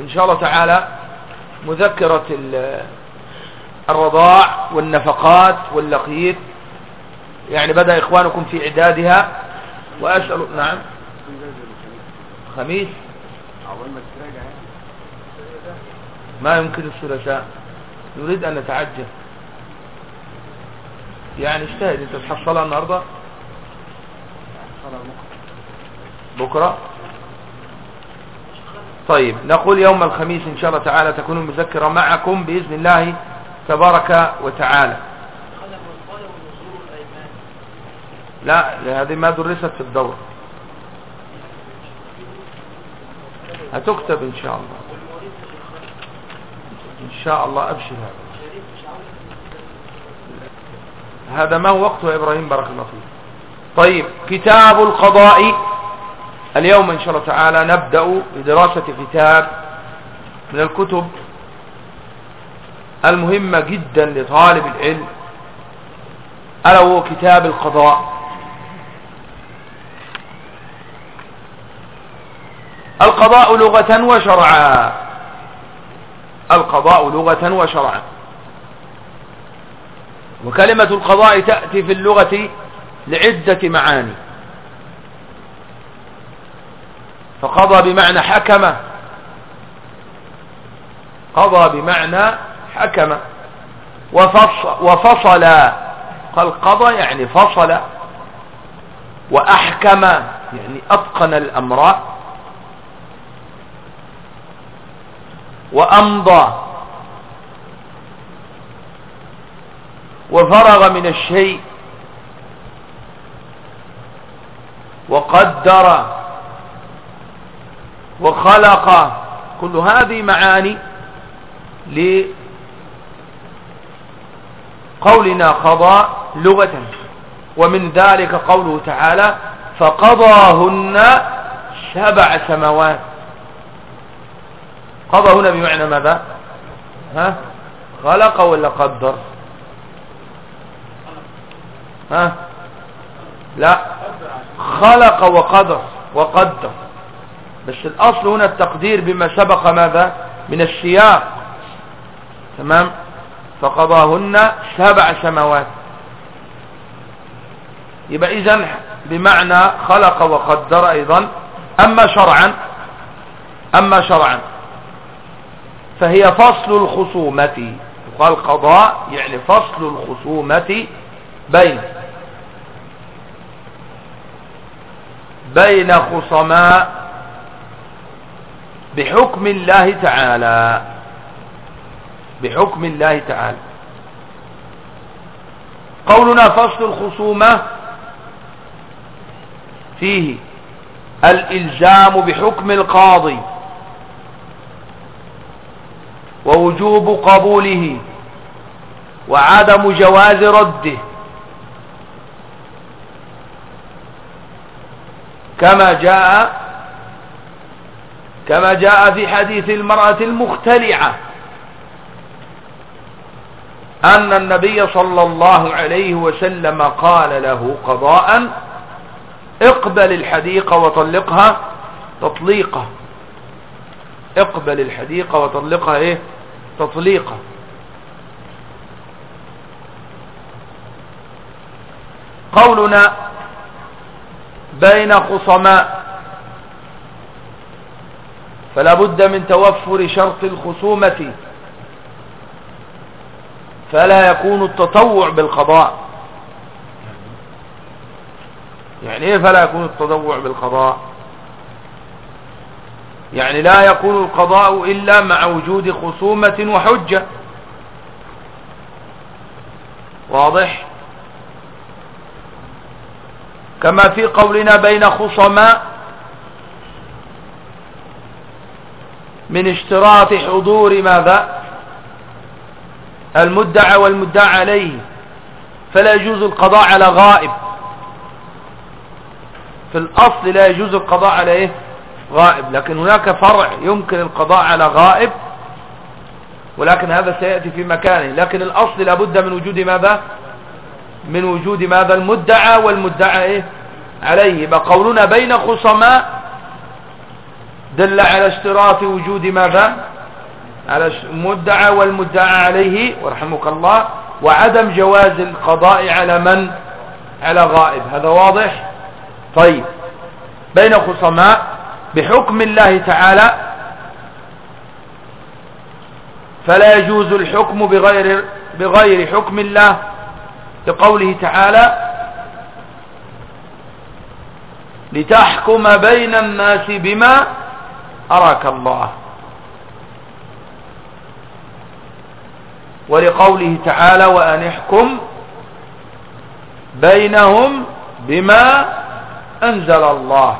إن شاء الله تعالى مذكرة الرضاع والنفقات واللقيت. يعني بدأ إخوانكم في إعدادها. وأسأل نعم. خميس. ما يمكن الثلاثاء. نريد أن نتعجل. يعني اجتهد. أنت تحصلها النهاردة؟ بكرة. طيب نقول يوم الخميس إن شاء الله تعالى تكون المذكرة معكم بإذن الله تبارك وتعالى. لا هذه ما درست في الدورة هتكتب إن شاء الله. إن شاء الله أبشر هذا. هذا ما هو وقته يا إبراهيم؟ بارك الله فيك. طيب كتاب القضاء. اليوم إن شاء الله تعالى نبدأ بدراسة كتاب من الكتب المهمة جدا لطالب العلم ألا هو كتاب القضاء. القضاء لغة وشرعا. القضاء لغة وشرعا. وكلمة القضاء تأتي في اللغة لعدة معاني. فقضى بمعنى حكم. قضى بمعنى حكم. وفصل, وفصل. قال قضى يعني فصل. وأحكم يعني أتقن الأمر. وأمضى. وفرغ من الشيء. وقدر. وخلق كل هذه معاني لقولنا قضاء لغة ومن ذلك قوله تعالى فقضاهن سبع سماوات. قضى هنا بمعنى ماذا؟ ها؟ خلق ولا قدر؟ ها؟ لا. خلق وقدر وقدر. بس الأصل هنا التقدير بما سبق ماذا؟ من السياق. تمام؟ فقضاهن سبع سماوات. يبقى إذن بمعنى خلق وقدر أيضا أما شرعا أما شرعا. فهي فصل الخصومة. يقال قضاء يعني فصل الخصومة بين. بين خصماء بحكم الله تعالى. بحكم الله تعالى. قولنا فصل الخصومة فيه الإلزام بحكم القاضي ووجوب قبوله وعدم جواز رده. كما جاء كما جاء في حديث المرأة المختلعة أن النبي صلى الله عليه وسلم قال له قضاء اقبل الحديقة وطلقها تطليقة اقبل الحديقة وطلقها إيه؟ تطليقة قولنا بين خصماء فلا بد من توفر شرط الخصومة. فلا يكون التطوع بالقضاء. يعني إيه فلا يكون التطوع بالقضاء؟ يعني لا يكون القضاء إلا مع وجود خصومة وحجة. واضح؟ كما في قولنا بين خصماء من اشتراط حضور ماذا؟ المدعى والمدعى عليه. فلا يجوز القضاء على غائب. في الأصل لا يجوز القضاء على إيه؟ غائب. لكن هناك فرع يمكن القضاء على غائب ولكن هذا سيأتي في مكانه. لكن الأصل لابد من وجود ماذا؟ من وجود ماذا؟ المدعى والمدعى إيه؟ عليه. يبقى قولنا بين خصماء دل على اشتراط وجود ماذا؟ على المدعى والمدعى عليه ورحمك الله وعدم جواز القضاء على من؟ على غائب. هذا واضح؟ طيب. بين خصماء بحكم الله تعالى فلا يجوز الحكم بغير بغير حكم الله. لقوله تعالى لتحكم بين الناس بما أراك الله. ولقوله تعالى وأن احكم بينهم بما أنزل الله.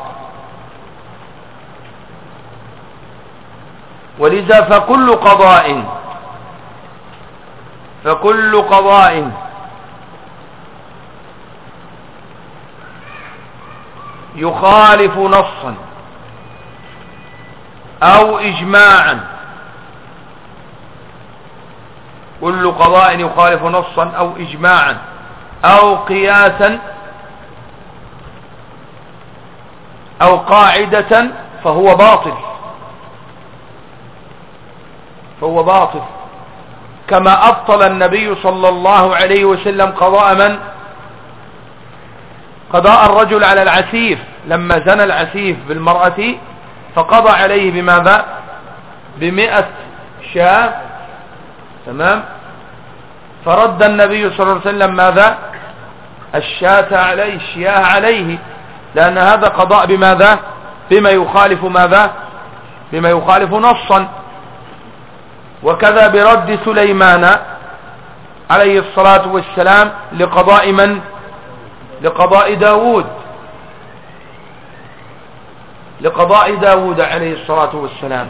ولذا فكل قضاء فكل قضاء. يخالف نصا أو إجماعا. كل قضاء يخالف نصا أو إجماعا أو قياسا أو قاعدة فهو باطل. فهو باطل. كما أبطل النبي صلى الله عليه وسلم قضاء من؟ قضاء الرجل على العسيف. لما زنى العسيف بالمرأة فقضى عليه بماذا؟ بمئة شاة. تمام؟ فرد النبي صلى الله عليه وسلم ماذا؟ الشاة عليه الشياه عليه. لأن هذا قضاء بماذا؟ بما يخالف ماذا؟ بما يخالف نصا. وكذا برد سليمان عليه الصلاة والسلام لقضاء من؟ لقضاء داود. لقضاء داود عليه الصلاة والسلام.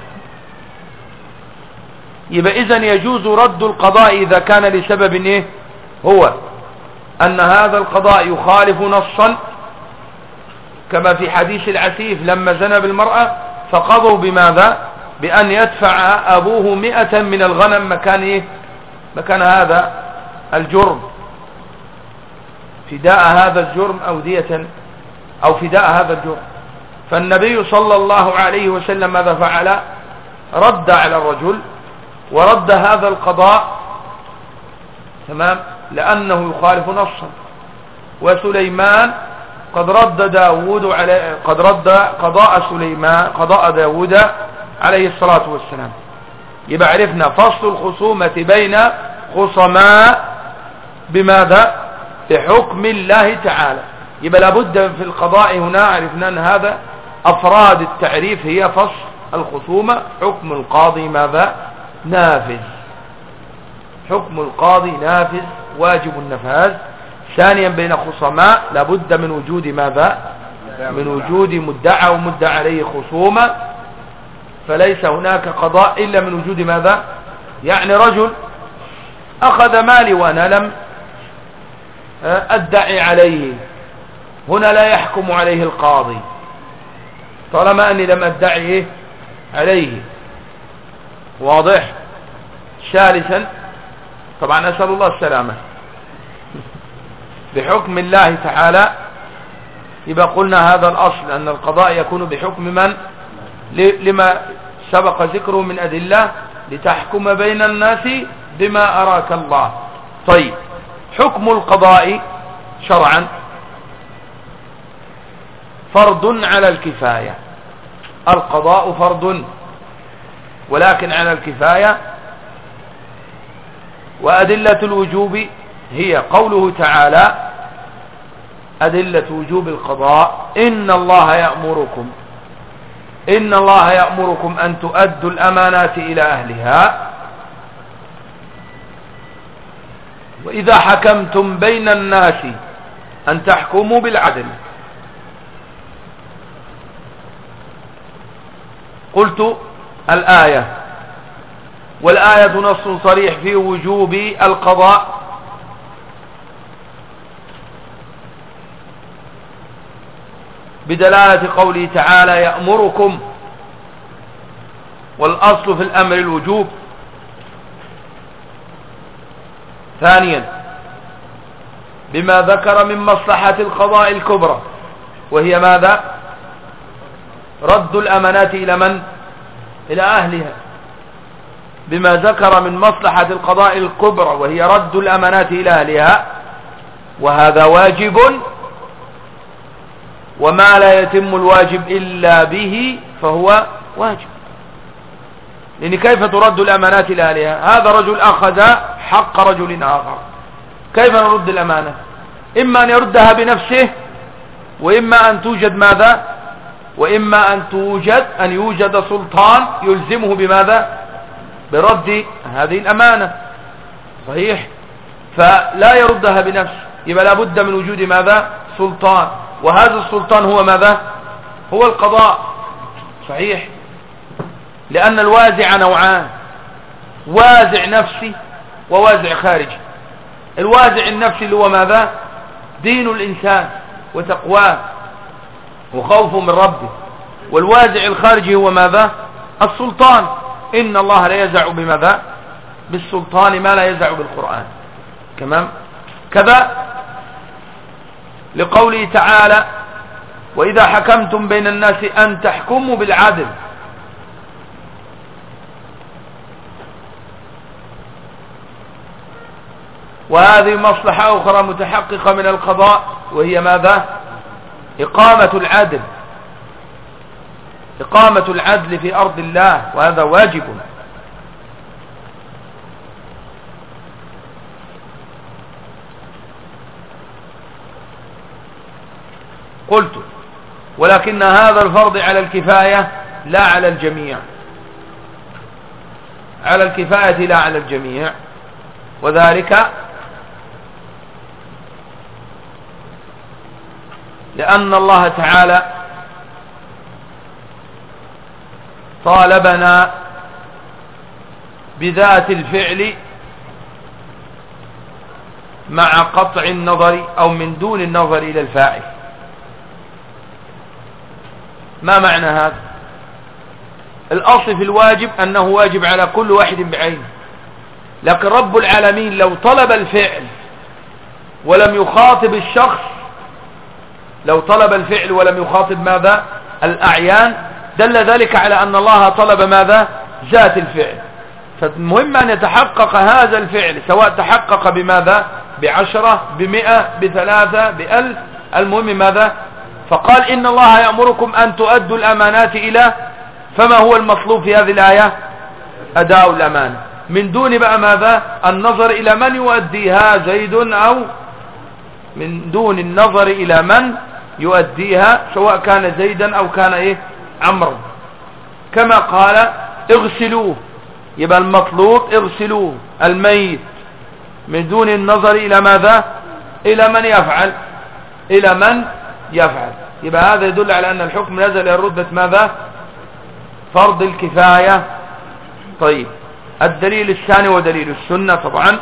يبقى إذا يجوز رد القضاء إذا كان لسبب إيه؟ هو أن هذا القضاء يخالف نصا كما في حديث العسيف لما زنى بالمرأة فقضوا بماذا؟ بأن يدفع أبوه مئة من الغنم مكان إيه؟ مكان هذا الجرم. فداء هذا الجرم أو دية أو فداء هذا الجرم. فالنبي صلى الله عليه وسلم ماذا فعل؟ رد على الرجل ورد هذا القضاء تمام؟ لأنه يخالف نصا. وسليمان قد رد داود على قد رد قضاء سليمان قضاء داود عليه الصلاة والسلام. يبقى عرفنا فصل الخصومة بين خصماء بماذا؟ بحكم الله تعالى. يبقى لابد في القضاء هنا عرفنا أن هذا أفراد التعريف هي فصل الخصومة حكم القاضي ماذا؟ نافذ. حكم القاضي نافذ واجب النفاذ. ثانيا بين خصماء لابد من وجود ماذا؟ من وجود مدعى ومدعى عليه خصومة. فليس هناك قضاء إلا من وجود ماذا؟ يعني رجل أخذ مالي وأنا لم أدعي عليه. هنا لا يحكم عليه القاضي. طالما أني لم أدعي عليه. واضح؟ ثالثا طبعا أسأل الله السلامة. بحكم الله تعالى يبقى قلنا هذا الأصل أن القضاء يكون بحكم من؟ لما سبق ذكره من أدلة لتحكم بين الناس بما أراك الله. طيب حكم القضاء شرعا. فرض على الكفاية. القضاء فرض. ولكن على الكفاية وأدلة الوجوب هي قوله تعالى أدلة وجوب القضاء إن الله يأمركم إن الله يأمركم أن تؤدوا الأمانات إلى أهلها. وإذا حكمتم بين الناس أن تحكموا بالعدل. قلت الآية. والآية نص صريح في وجوب القضاء. بدلالة قوله تعالى يأمركم. والأصل في الأمر الوجوب. ثانيا بما ذكر من مصلحة القضاء الكبرى. وهي ماذا؟ رد الأمانات إلى من؟ إلى أهلها. بما ذكر من مصلحة القضاء الكبرى وهي رد الأمانات إلى أهلها وهذا واجب وما لا يتم الواجب إلا به فهو واجب. لأن كيف ترد الأمانات إلى أهلها؟ هذا رجل أخذ حق رجل آخر. كيف نرد الأمانة؟ إما أن يردها بنفسه وإما أن توجد ماذا؟ وإما أن توجد أن يوجد سلطان يلزمه بماذا؟ برد هذه الأمانة. صحيح؟ فلا يردها بنفسه يبقى لابد من وجود ماذا؟ سلطان. وهذا السلطان هو ماذا؟ هو القضاء. صحيح؟ لأن الوازع نوعان. وازع نفسي ووازع خارجي. الوازع النفسي اللي هو ماذا؟ دين الإنسان وتقواه. وخوفه من ربه. والوازع الخارجي هو ماذا؟ السلطان. إن الله لا يزع بماذا؟ بالسلطان ما لا يزع بالقرآن. تمام؟ كذا لقوله تعالى وإذا حكمتم بين الناس أن تحكموا بالعدل. وهذه مصلحة أخرى متحققة من القضاء وهي ماذا؟ إقامة العدل. إقامة العدل في أرض الله وهذا واجب. قلت ولكن هذا الفرض على الكفاية لا على الجميع. على الكفاية لا على الجميع. وذلك لأن الله تعالى طالبنا بذات الفعل مع قطع النظر أو من دون النظر إلى الفاعل. ما معنى هذا؟ الأصل في الواجب أنه واجب على كل واحد بعينه لكن رب العالمين لو طلب الفعل ولم يخاطب الشخص لو طلب الفعل ولم يخاطب ماذا؟ الأعيان. دل ذلك على أن الله طلب ماذا؟ ذات الفعل. فالمهم أن يتحقق هذا الفعل سواء تحقق بماذا؟ بعشرة بمئة بثلاثة بألف. المهم ماذا؟ فقال إن الله يأمركم أن تؤدوا الأمانات إلى فما هو المطلوب في هذه الآية؟ أداء الأمانة من دون بقى ماذا؟ النظر إلى من يؤديها؟ زيد أو من دون النظر إلى من يؤديها سواء كان زيدا أو كان إيه؟ عمرو. كما قال اغسلوه. يبقى المطلوب اغسلوه. الميت. من دون النظر إلى ماذا؟ إلى من يفعل. إلى من يفعل. يبقى هذا يدل على أن الحكم نزل إلى ردة ماذا؟ فرض الكفاية. طيب. الدليل الثاني ودليل السنة طبعا.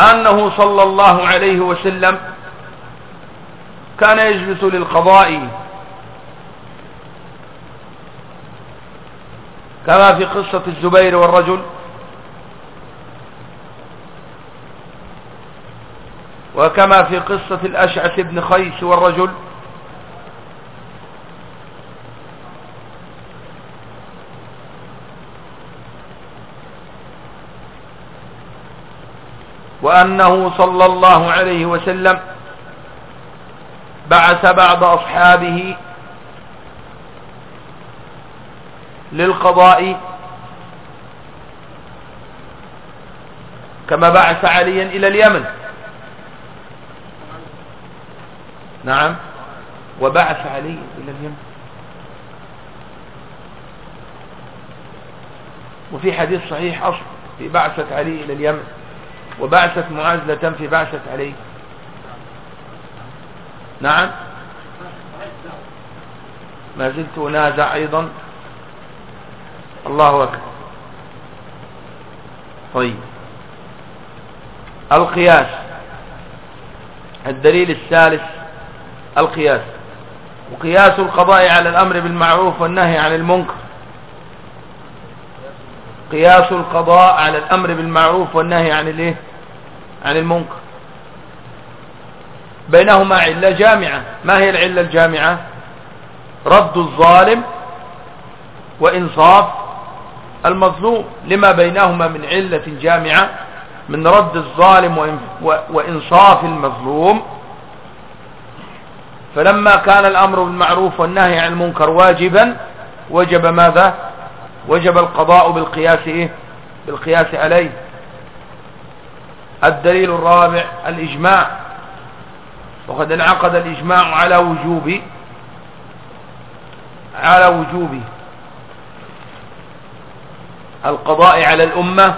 أنه صلى الله عليه وسلم كان يجلس للقضاء. كما في قصة الزبير والرجل. وكما في قصة الأشعث بن خيس والرجل. وأنه صلى الله عليه وسلم بعث بعض أصحابه للقضاء كما بعث عليا إلى اليمن. نعم. وبعث علي إلى اليمن. وفي حديث صحيح أصل في بعثة علي إلى اليمن. وبعثة معزلة في بعثة علي. نعم. ما زلت أنازع أيضا. الله أكبر. طيب. القياس. الدليل الثالث القياس. وقياس القضاء على الأمر بالمعروف والنهي عن المنكر. قياس القضاء على الأمر بالمعروف والنهي عن الإيه؟ عن المنكر. بينهما علة جامعة. ما هي العلة الجامعة؟ رد الظالم وإنصاف المظلوم. لما بينهما من علة جامعة؟ من رد الظالم وإنصاف المظلوم. فلما كان الأمر بالمعروف والنهي عن المنكر واجبا وجب ماذا؟ وجب القضاء بالقياس إيه؟ بالقياس عليه. الدليل الرابع الإجماع. وقد انعقد الإجماع على وجوب على وجوب القضاء على الأمة.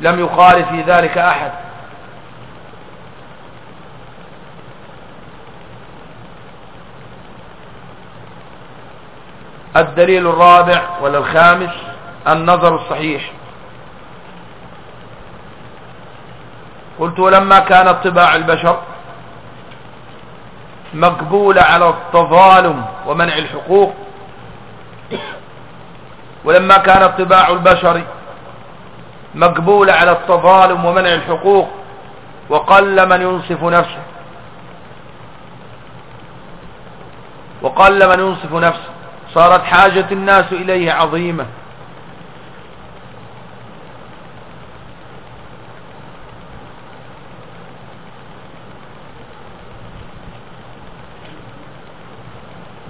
لم يخالف في ذلك أحد. الدليل الرابع ولا الخامس النظر الصحيح. قلت ولما كانت طباع البشر مقبولة على التظالم ومنع الحقوق ولما كانت طباع البشر مقبولة على التظالم ومنع الحقوق وقل من ينصف نفسه. وقل من ينصف نفسه. صارت حاجة الناس إليه عظيمة.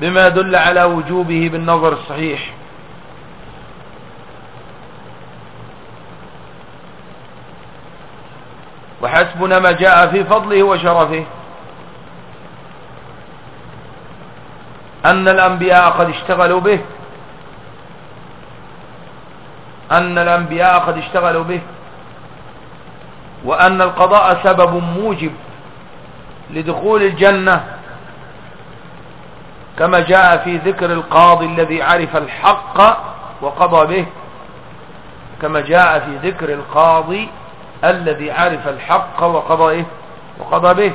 بما يدل على وجوبه بالنظر الصحيح. وحسبنا ما جاء في فضله وشرفه. أن الأنبياء قد اشتغلوا به. أن الأنبياء قد اشتغلوا به. وأن القضاء سبب موجب لدخول الجنة. كما جاء في ذكر القاضي الذي عرف الحق وقضى به. كما جاء في ذكر القاضي الذي عرف الحق وقضى إيه وقضى به.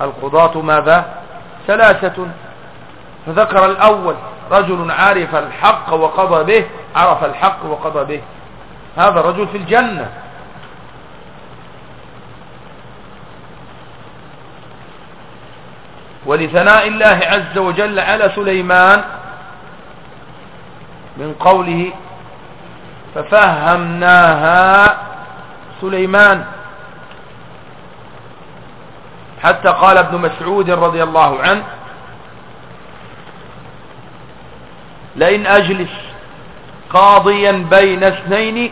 القضاة ماذا؟ ثلاثة. فذكر الأول رجل عرف الحق وقضى به عرف الحق وقضى به. هذا رجل في الجنة. ولثناء الله عز وجل على سليمان من قوله ففهمناها سليمان. حتى قال ابن مسعود رضي الله عنه لئن أجلس قاضيا بين اثنين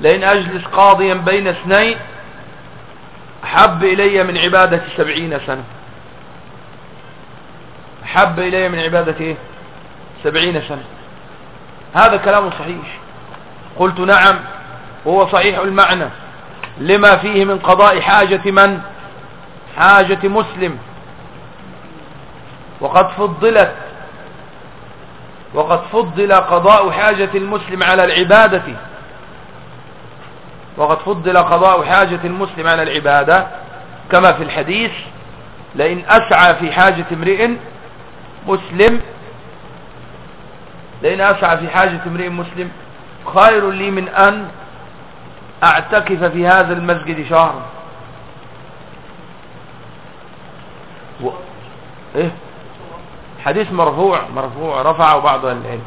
لئن أجلس قاضيا بين اثنين أحب إلي من عبادة سبعين سنة. أحب إلي من عبادة إيه؟ سبعين سنة. هذا كلام صحيح. قلت نعم وهو صحيح المعنى. لما فيه من قضاء حاجة من؟ حاجة مسلم. وقد فضلت وقد فضل قضاء حاجة المسلم على العبادة. وقد فضل قضاء حاجة المسلم على العبادة. كما في الحديث لئن أسعى في حاجة امرئ مسلم لئن أسعى في حاجة امرئ مسلم خير لي من أن أعتكف في هذا المسجد شهرا. و... إيه؟ حديث مرفوع مرفوع. رفعه بعض العلم.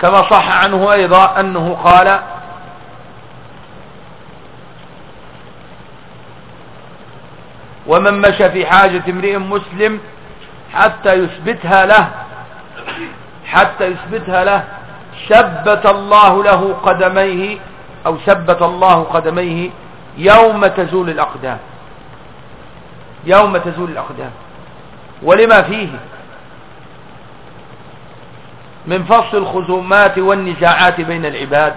كما صح عنه أيضا أنه قال ومن مشى في حاجة امرئ مسلم حتى يثبتها له حتى يثبتها له ثبت الله له قدميه أو ثبت الله قدميه يوم تزول الأقدام. يوم تزول الأقدام. ولما فيه؟ من فصل الخصومات والنزاعات بين العباد.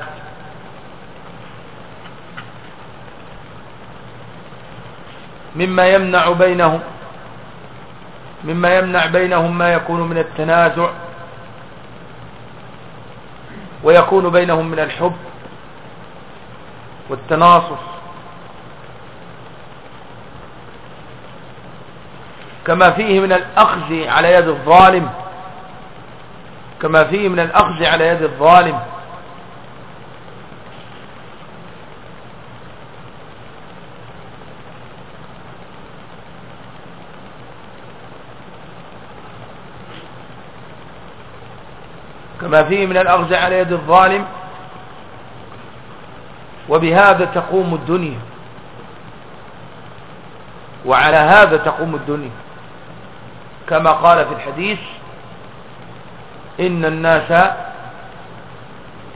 مما يمنع بينهم مما يمنع بينهم ما يكون من التنازع ويكون بينهم من الحب والتناصف كما فيه من الأخذ على يد الظالم. كما فيه من الأخذ على يد الظالم. كما فيه من الأخذ على يد الظالم. وبهذا تقوم الدنيا. وعلى هذا تقوم الدنيا. كما قال في الحديث إن الناس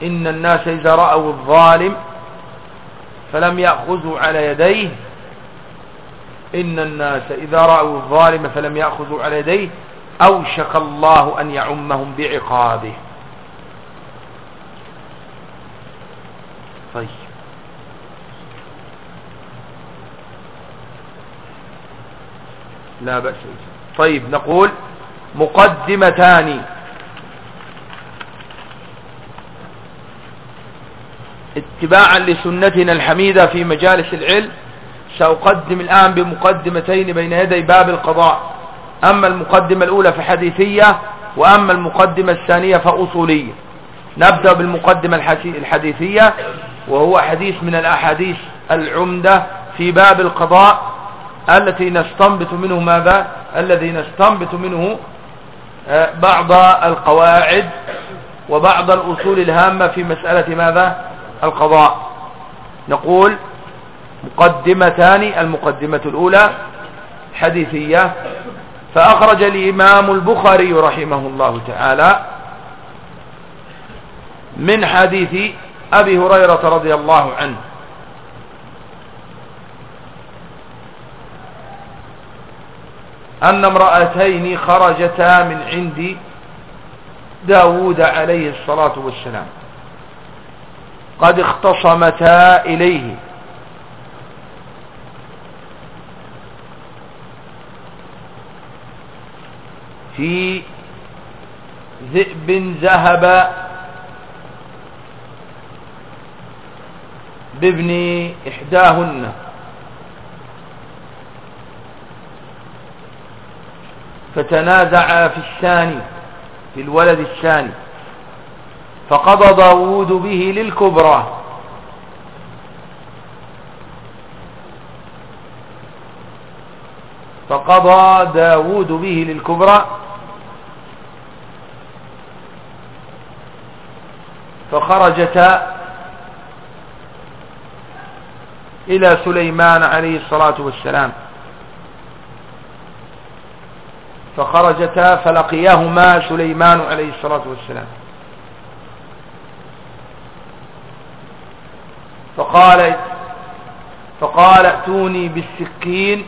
إن الناس إذا رأوا الظالم فلم يأخذوا على يديه إن الناس إذا رأوا الظالم فلم يأخذوا على يديه أوشك الله أن يعمهم بعقابه. طيب. لا بأس طيب نقول مقدمتان. اتباعا لسنتنا الحميدة في مجالس العلم سأقدم الآن بمقدمتين بين يدي باب القضاء. أما المقدمة الأولى فحديثية وأما المقدمة الثانية فأصولية. نبدأ بالمقدمة الحديثية وهو حديث من الأحاديث العمدة في باب القضاء. التي نستنبط منه ماذا؟ الذي نستنبط منه آه، بعض القواعد وبعض الأصول الهامة في مسألة ماذا؟ القضاء. نقول مقدمتان المقدمة الأولى حديثية فأخرج الإمام البخاري رحمه الله تعالى من حديث أبي هريرة رضي الله عنه. أن امرأتين خرجتا من عند داود عليه الصلاة والسلام. قد اختصمتا إليه. في ذئب ذهب بابن إحداهن. فتنازع في الثاني في الولد الثاني فقضى داود به للكبرى. فقضى داود به للكبرى. فخرجتا إلى سليمان عليه الصلاة والسلام. فخرجتا فلقيهما سليمان عليه الصلاة والسلام. فقال فقال ائتوني بالسكين.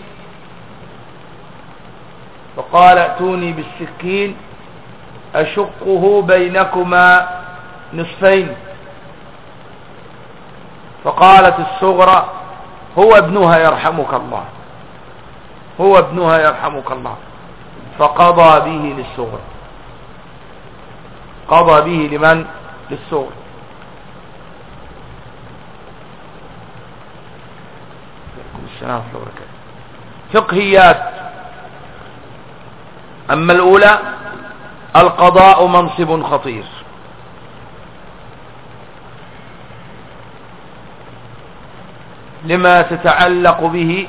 فقال ائتوني بالسكين. أشقه بينكما نصفين. فقالت الصغرى هو ابنها يرحمك الله. هو ابنها يرحمك الله. فقضى به للصغرى قضى به لمن؟ وبركاته فقهيات. أما الأولى القضاء منصب خطير. لما تتعلق به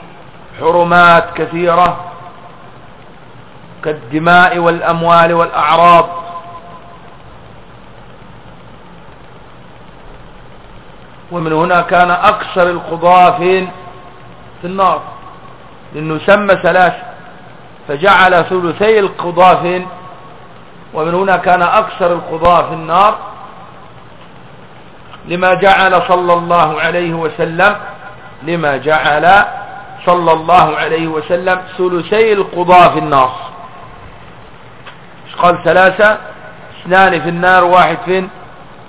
حرمات كثيرة كالدماء والأموال والأعراض. ومن هنا كان أكثر القضاة في النار. لأنه سمى ثلاثة فجعل ثلثي القضاة فين ومن هنا كان أكثر القضاة في النار. لما جعل صلى الله عليه وسلم. لما جعل صلى الله عليه وسلم ثلثي القضاة في النار. قال ثلاثة اثنان في النار واحد فين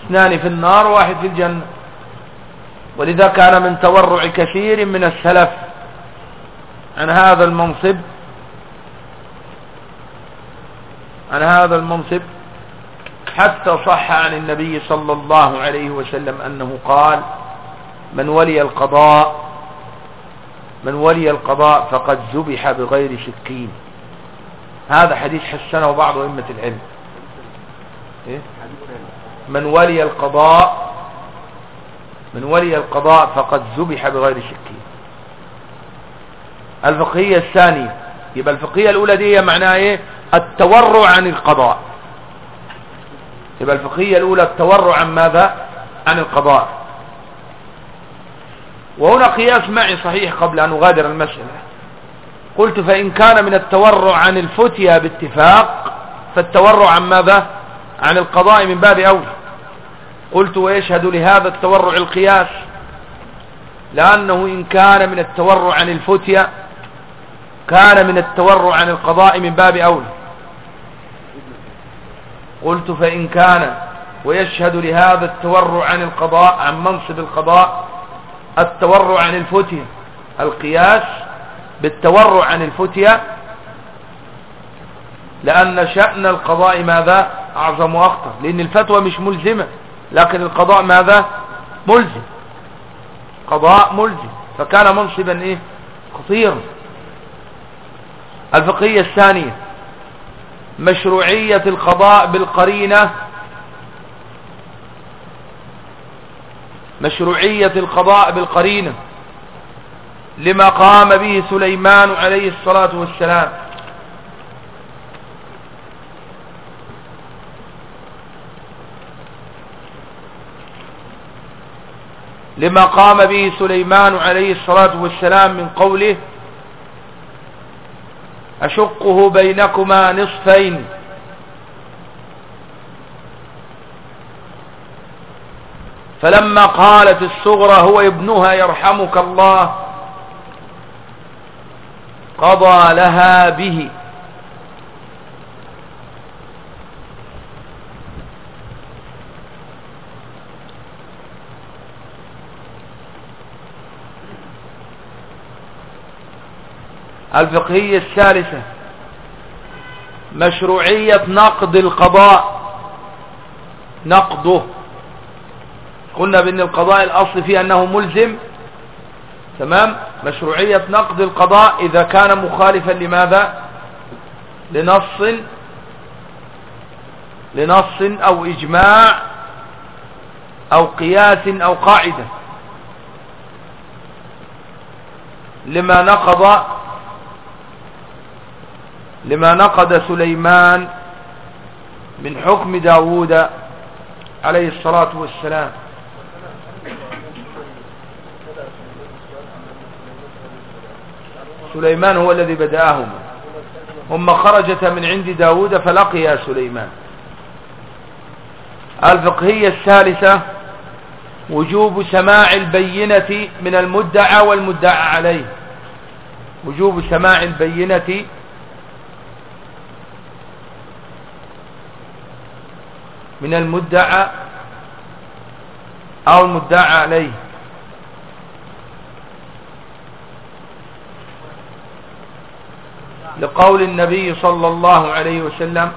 اثنان في النار واحد في الجنة. ولذا كان من تورع كثير من السلف عن هذا المنصب عن هذا المنصب حتى صح عن النبي صلى الله عليه وسلم أنه قال من ولي القضاء من ولي القضاء فقد ذبح بغير سكين هذا حديث حسنه بعض أئمة العلم. إيه؟ من ولي القضاء من ولي القضاء فقد ذبح بغير سكين الفقهية الثانية يبقى الفقهية الأولى دي معناها إيه؟ التورع عن القضاء. يبقى الفقهية الأولى التورع عن ماذا؟ عن القضاء. وهنا قياس معي صحيح قبل أن أغادر المسألة. قلت فإن كان من التورع عن الفتية باتفاق فالتورع عن ماذا؟ عن القضاء من باب أولى قلت ويشهد لهذا التورع القياس لأنه إن كان من التورع عن الفتية كان من التورع عن القضاء من باب أولى قلت فإن كان ويشهد لهذا التورع عن القضاء عن منصب القضاء التورع عن الفتية القياس بالتورع عن الفتية لأن شأن القضاء ماذا؟ أعظم وأخطر لأن الفتوى مش ملزمة لكن القضاء ماذا؟ ملزم. قضاء ملزم. فكان منصبا إيه؟ خطيرا. الفقهية الثانية مشروعية القضاء بالقرينة مشروعية القضاء بالقرينة. لما قام به سليمان عليه الصلاة والسلام. لما قام به سليمان عليه الصلاة والسلام من قوله أشقه بينكما نصفين. فلما قالت الصغرى هو ابنها يرحمك الله. قضى لها به. الفقهية الثالثة مشروعية نقد القضاء. نقده. قلنا بأن القضاء الأصل فيه أنه ملزم. تمام؟ مشروعية نقد القضاء إذا كان مخالفا لماذا؟ لنص لنص أو إجماع أو قياس أو قاعدة لما نقض لما نقد سليمان من حكم داود عليه الصلاة والسلام. سليمان هو الذي بدأهما هم خرجت من عند داود فلقيا سليمان. الفقهية الثالثة وجوب سماع البينة من المدعى والمدعى عليه. وجوب سماع البينة من المدعى أو المدعى عليه. لقول النبي صلى الله عليه وسلم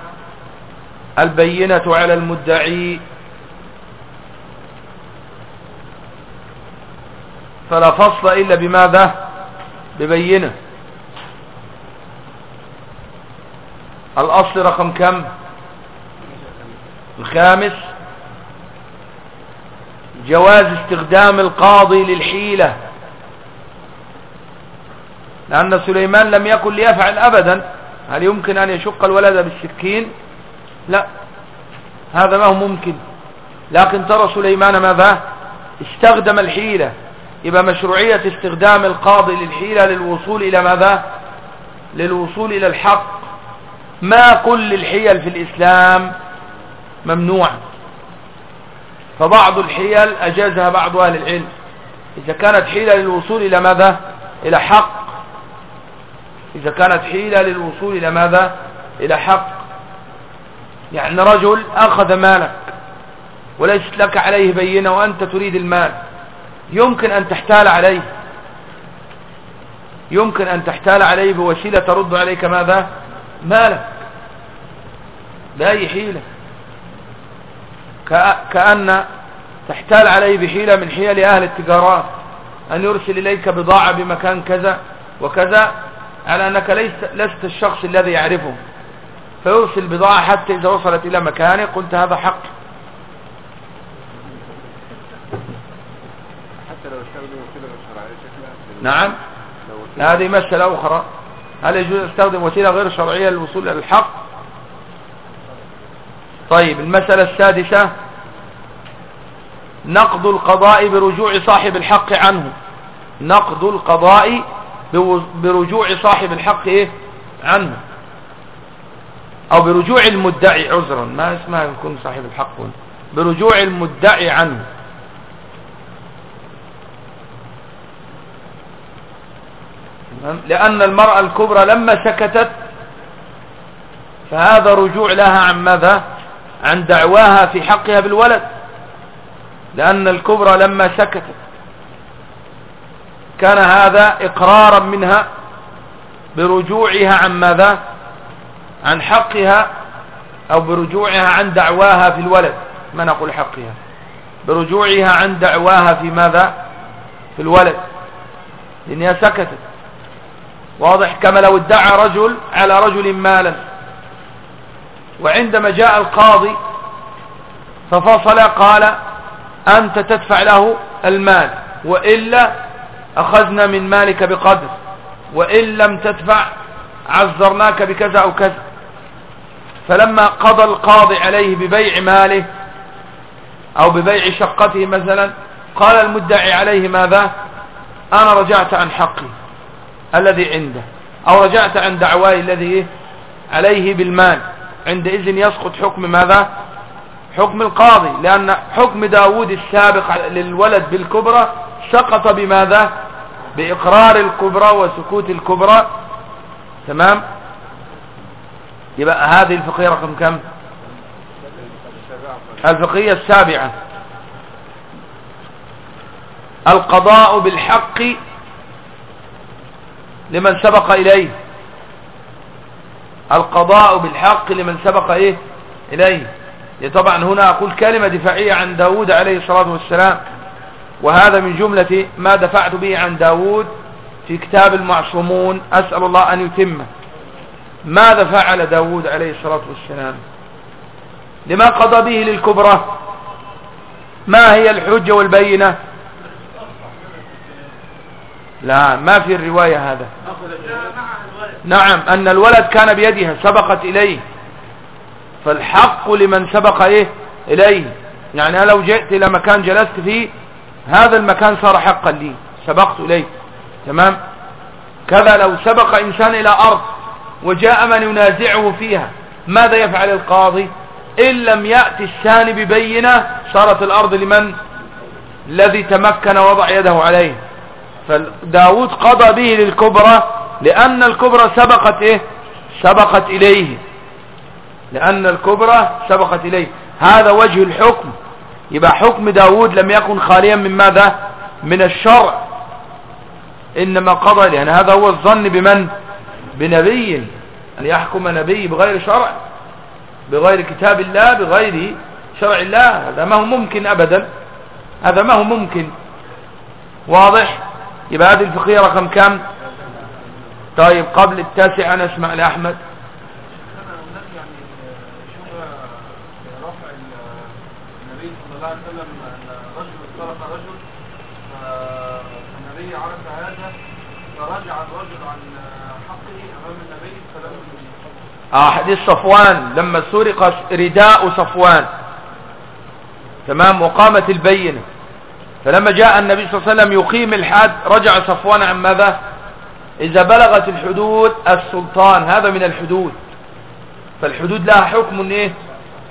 البينة على المدعي. فلا فصل إلا بماذا؟ ببينة. الأصل رقم كم؟ الخامس. جواز استخدام القاضي للحيلة. لأن سليمان لم يكن ليفعل أبدا. هل يمكن أن يشق الولد بالسكين لا. هذا ما هو ممكن. لكن ترى سليمان ماذا؟ استخدم الحيلة. يبقى مشروعية استخدام القاضي للحيلة للوصول إلى ماذا؟ للوصول إلى الحق. ما كل الحيل في الإسلام ممنوعة فبعض الحيل أجازها بعض أهل العلم. إذا كانت حيلة للوصول إلى ماذا؟ إلى حق. إذا كانت حيلة للوصول إلى ماذا؟ إلى حق. يعني رجل أخذ مالك وليست لك عليه بينة وأنت تريد المال. يمكن أن تحتال عليه. يمكن أن تحتال عليه بوسيلة ترد عليك ماذا؟ مالك. بأي حيلة. كأن تحتال عليه بحيلة من حيل أهل التجارات. أن يرسل إليك بضاعة بمكان كذا وكذا على أنك لست, لست الشخص الذي يعرفه. فيرسل بضاعة حتى إذا وصلت إلى مكانه قلت هذا حق. حتى لو استخدم وسيلة شرعية نعم. هذه مسألة أخرى. هل يجوز أستخدم وسيلة غير شرعية للوصول إلى الحق؟ طيب المسألة السادسة. نقض القضاء برجوع صاحب الحق عنه. نقض القضاء برجوع صاحب الحق إيه؟ عنه. أو برجوع المدعي عذرا. ما اسمها يكون صاحب الحق برجوع المدعي عنه. لأن المرأة الكبرى لما سكتت فهذا رجوع لها عن ماذا؟ عن دعواها في حقها بالولد. لأن الكبرى لما سكتت كان هذا إقرارا منها برجوعها عن ماذا؟ عن حقها أو برجوعها عن دعواها في الولد. ما نقول حقها؟ برجوعها عن دعواها في ماذا؟ في الولد. لأنها سكتت. واضح كما لو ادعى رجل على رجل مالا. وعندما جاء القاضي ففصل قال أنت تدفع له المال وإلا أخذنا من مالك بقدر وإن لم تدفع عذرناك بكذا أو كذا. فلما قضى القاضي عليه ببيع ماله أو ببيع شقته مثلا قال المدعي عليه ماذا؟ أنا رجعت عن حقي الذي عنده أو رجعت عن دعواي الذي عليه بالمال. عندئذ يسقط حكم ماذا؟ حكم القاضي لأن حكم داود السابق للولد بالكبرى سقط بماذا؟ بإقرار الكبرى وسكوت الكبرى. تمام؟ يبقى هذه الفقهية رقم كم؟ الفقهية السابعة. القضاء بالحق لمن سبق إليه. القضاء بالحق لمن سبق إيه؟ إليه. طبعا هنا أقول كلمة دفاعية عن داود عليه الصلاة والسلام وهذا من جملة ما دفعت به عن داود في كتاب المعصومون أسأل الله أن يتمه ماذا فعل داود عليه الصلاة والسلام؟ لما قضى به للكبرى؟ ما هي الحجة والبينة؟ لا ما في الرواية هذا. نعم أن الولد كان بيدها سبقت إليه. فالحق لمن سبق إيه؟ إليه. يعني أنا لو جئت إلى مكان جلست فيه هذا المكان صار حقا لي. سبقت إليه. تمام؟ كذا لو سبق إنسان إلى أرض وجاء من ينازعه فيها ماذا يفعل القاضي؟ إن لم يأتي الثاني ببينة صارت الأرض لمن؟ الذي تمكن وضع يده عليه. فداود قضى به للكبرى لأن الكبرى سبقت إيه؟ سبقت إليه. لأن الكبرى سبقت إليه. هذا وجه الحكم. يبقى حكم داود لم يكن خاليا من ماذا؟ من الشرع. إنما قضى لأن هذا هو الظن بمن؟ بنبي. أن يحكم نبي بغير شرع. بغير كتاب الله بغير شرع الله. هذا ما هو ممكن أبدا. هذا ما هو ممكن. واضح؟ يبقى هذه الفقهية رقم كم؟ طيب قبل التاسع نسمع لأحمد فرجع الرجل عن حقه امام النبي فلم آه حديث صفوان لما سرق رداء صفوان. تمام؟ وقامت البينة. فلما جاء النبي صلى الله عليه وسلم يقيم الحد رجع صفوان عن ماذا؟ إذا بلغت الحدود السلطان هذا من الحدود. فالحدود لها حكم إيه؟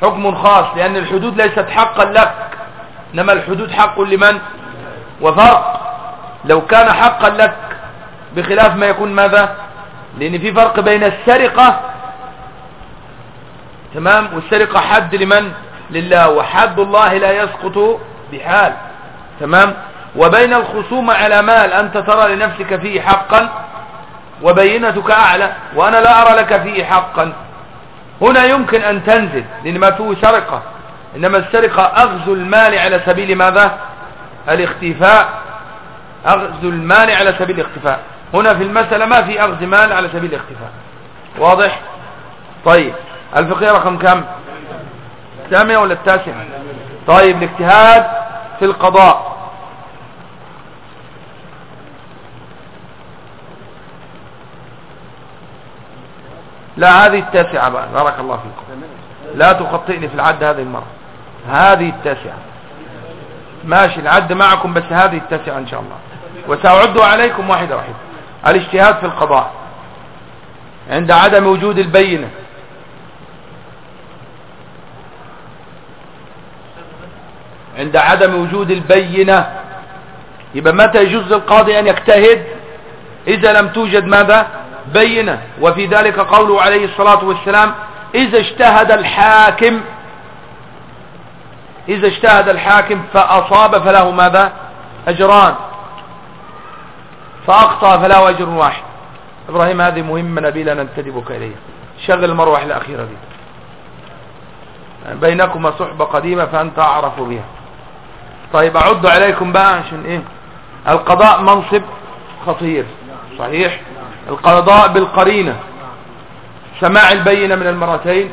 حكم خاص لأن الحدود ليست حقا لك. إنما الحدود حق لمن؟ وفرق. لو كان حقا لك بخلاف ما يكون ماذا؟ لأن في فرق بين السرقة تمام؟ والسرقة حد لمن؟ لله. وحد الله لا يسقط بحال. تمام؟ وبين الخصومة على مال. أنت ترى لنفسك فيه حقا وبينتك أعلى. وأنا لا أرى لك فيه حقا. هنا يمكن أن تنزل لأن ما فيه سرقة. إنما السرقة أغزو المال على سبيل ماذا؟ الاختفاء. أغزو المال على سبيل الاختفاء. هنا في المسألة ما في أخذ مال على سبيل الاختفاء. واضح؟ طيب. الفقيه رقم كم؟ الثامنة ولا التاسعة؟ طيب الاجتهاد في القضاء. لا هذه التاسعة بقى. بارك الله فيكم. لا تخطئني في العد هذه المرة. هذه التاسعة. ماشي العد معكم بس هذه التاسعة إن شاء الله. وسأعد عليكم واحدة واحدة. الاجتهاد في القضاء. عند عدم وجود البينة. عند عدم وجود البينة. يبقى متى يجوز للقاضي أن يجتهد؟ إذا لم توجد ماذا؟ بينة. وفي ذلك قوله عليه الصلاة والسلام إذا اجتهد الحاكم إذا اجتهد الحاكم فأصاب فله ماذا؟ أجران. فأخطأ فله أجر واحد. إبراهيم هذه مهمة نبيلة ننتدبك إليها. شغل المروح الأخيرة دي. بينكما صحبة قديمة فأنت أعرف بها. طيب اعد عليكم بقى عشان إيه؟ القضاء منصب خطير صحيح؟ القضاء بالقرينة. سماع البينة من المرتين.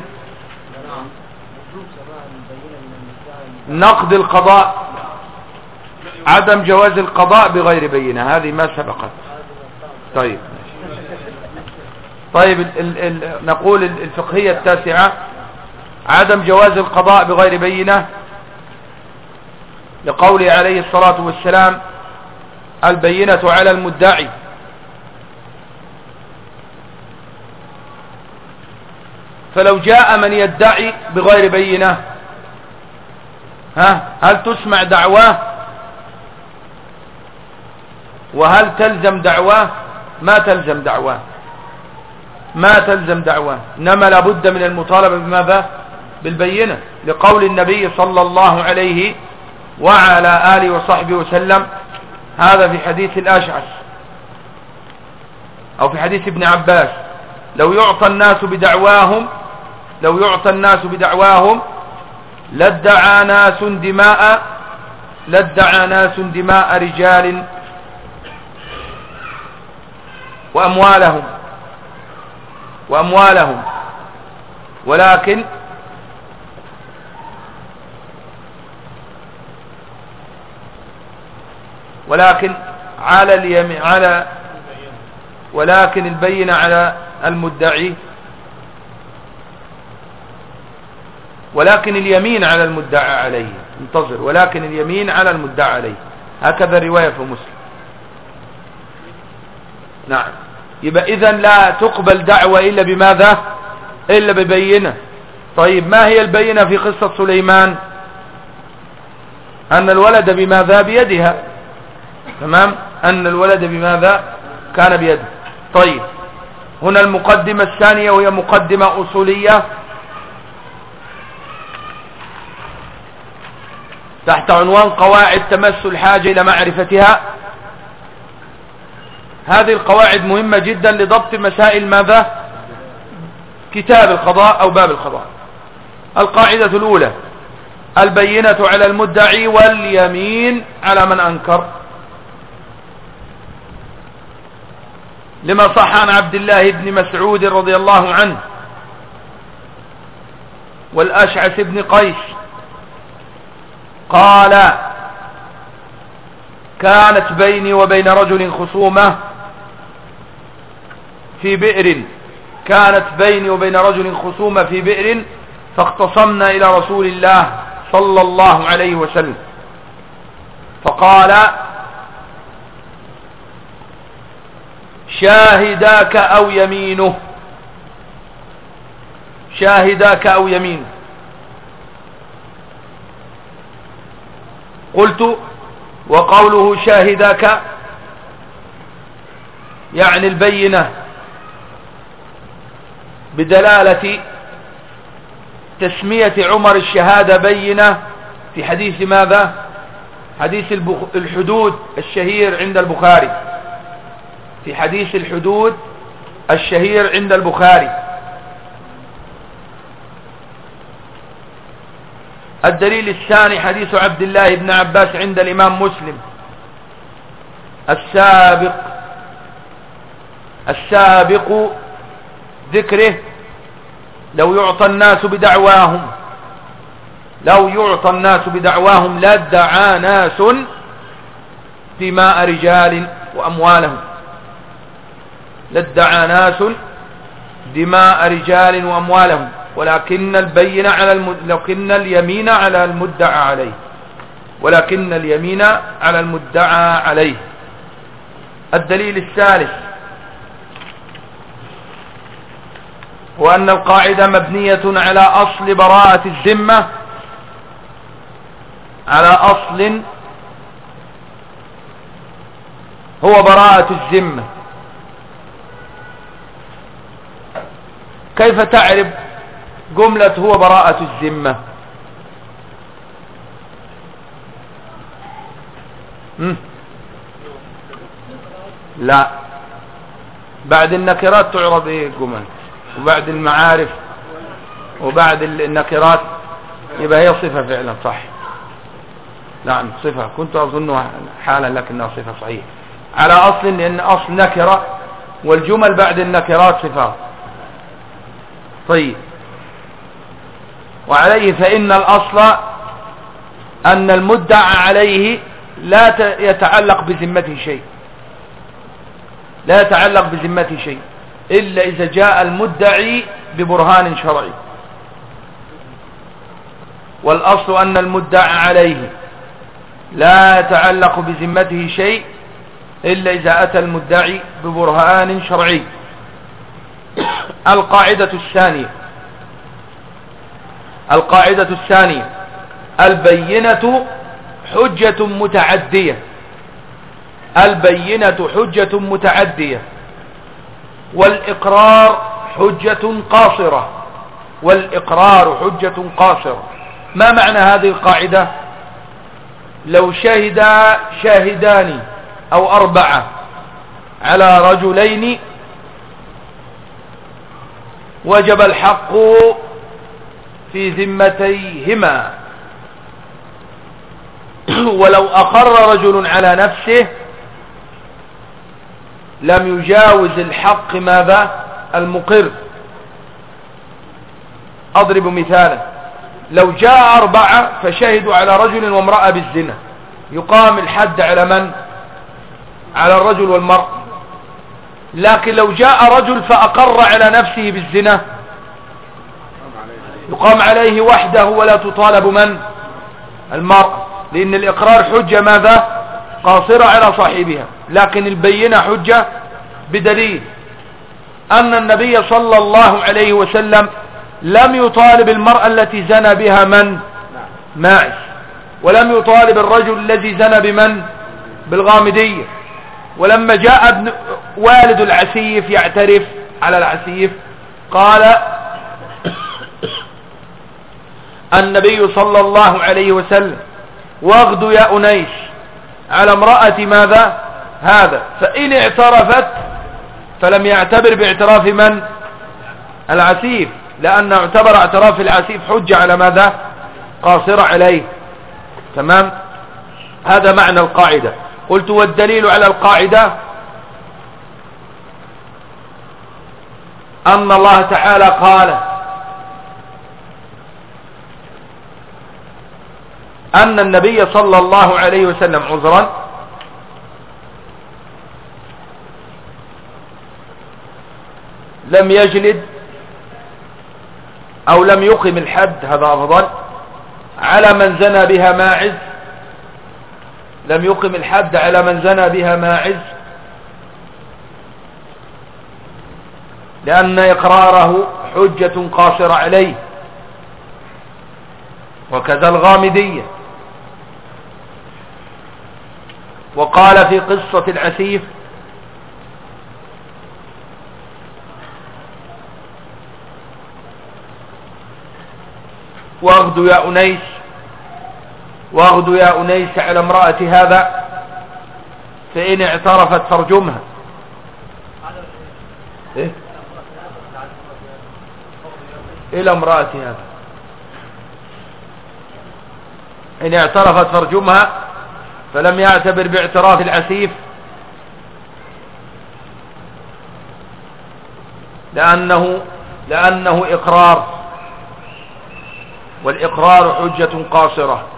نقد القضاء عدم جواز القضاء بغير بينة. هذه ما سبقت. طيب. طيب ال ال نقول الفقهية التاسعة عدم جواز القضاء بغير بينة. لقوله عليه الصلاة والسلام البينة على المدعي. فلو جاء من يدعي بغير بينة ها هل تسمع دعواه؟ وهل تلزم دعواه؟ ما تلزم دعواه. ما تلزم دعواه. إنما لابد من المطالبة بماذا؟ بالبينة. لقول النبي صلى الله عليه وعلى آله وصحبه وسلم. هذا في حديث الأشعث. أو في حديث ابن عباس. لو يعطى الناس بدعواهم لو يعطى الناس بدعواهم لادعى ناس دماء لادعى ناس دماء رجال وأموالهم. وأموالهم. ولكن ولكن على اليمين على ولكن البين على المدعي. ولكن اليمين على المدعى عليه. انتظر. ولكن اليمين على المدعى عليه. هكذا الرواية في مسلم. نعم. يبقى اذا لا تقبل دعوة إلا بماذا؟ إلا ببينة. طيب ما هي البينة في قصة سليمان؟ أن الولد بماذا؟ بيدها. تمام؟ أن الولد بماذا؟ كان بيده. طيب. هنا المقدمة الثانية وهي مقدمة أصولية. تحت عنوان قواعد تمس الحاجة إلى معرفتها. هذه القواعد مهمة جدا لضبط مسائل ماذا؟ كتاب القضاء أو باب القضاء. القاعدة الأولى البينة على المدعي واليمين على من أنكر. لما صح عن عبد الله بن مسعود رضي الله عنه والأشعث بن قيس قال كانت بيني وبين رجل خصومة في بئر. كانت بيني وبين رجل خصومة في بئر فاختصمنا إلى رسول الله صلى الله عليه وسلم. فقال شاهداك أو يمينه. شاهداك أو يمينه. قلت وقوله شاهدك يعني البينة بدلالة تسمية عمر الشهادة بينة في حديث ماذا؟ حديث الحدود الشهير عند البخاري. في حديث الحدود الشهير عند البخاري. الدليل الثاني حديث عبد الله بن عباس عند الإمام مسلم. السابق السابق ذكره لو يعطى الناس بدعواهم لو يعطى الناس بدعواهم لادعى ناس دماء رجال وأموالهم. لادعى ناس دماء رجال وأموالهم ولكن البين على المد... لكن اليمين على المدعى عليه. ولكن اليمين على المدعى عليه. الدليل الثالث. وأن القاعدة مبنية على أصل براءة الذمة على أصل هو براءة الذمة. كيف تعرف جملة هو براءة الذمة؟ لا. بعد النكرات تعرض إيه الجمل وبعد المعارف. وبعد النكرات. يبقى هي صفة فعلا صح. نعم صفة. كنت أظنها حالا لكنها صفة صحيح على أصل لأن أصل نكرة والجمل بعد النكرات صفات طيب. وعليه فإن الأصل أن المدعى عليه لا يتعلق بذمته شيء. لا يتعلق بذمته شيء. إلا إذا جاء المدعي ببرهان شرعي. والأصل أن المدعى عليه لا يتعلق بذمته شيء إلا إذا أتى المدعي ببرهان شرعي. القاعدة الثانية. القاعدة الثانية. البينة حجة متعدية. البينة حجة متعدية. والإقرار حجة قاصرة. والإقرار حجة قاصرة. ما معنى هذه القاعدة؟ لو شهد شاهدان أو أربعة على رجلين وجب الحق في ذمتيهما. ولو أقر رجل على نفسه لم يجاوز الحق ماذا؟ المقر. أضرب مثالا. لو جاء أربعة فشهدوا على رجل وامرأة بالزنا. يقام الحد على من؟ على الرجل والمرأة لكن لو جاء رجل فأقر على نفسه بالزنا يقام عليه وحده ولا تطالب من؟ المرأة لأن الإقرار حجة ماذا؟ قاصرة على صاحبها. لكن البينة حجة بدليل أن النبي صلى الله عليه وسلم لم يطالب المرأة التي زنى بها من؟ ماعز. ولم يطالب الرجل الذي زنى بمن؟ بالغامدية. ولما جاء ابن والد العسيف يعترف على العسيف قال النبي صلى الله عليه وسلم واغد يا أنيس على امرأة ماذا؟ هذا فإن اعترفت فلم يعتبر باعتراف من؟ العسيف لأن اعتبر اعتراف العسيف حجة على ماذا؟ قاصر عليه. تمام؟ هذا معنى القاعدة. قلت والدليل على القاعدة أن الله تعالى قال أن النبي صلى الله عليه وسلم عذرا لم يجلد أو لم يقم الحد هذا أفضل على من زنى بها ماعز لم يقم الحد على من زنى بها ماعز لأن إقراره حجة قاصرة عليه وكذا الغامدية. وقال في قصة العسيف وأغدو يا أنيس واغدو يا أنيس على امرأة هذا فإن اعترفت فارجمها. إيه؟ إلى امرأة هذا. إن اعترفت فارجمها فلم يعتبر باعتراف العسيف. لأنه لأنه إقرار. والإقرار حجة قاصرة.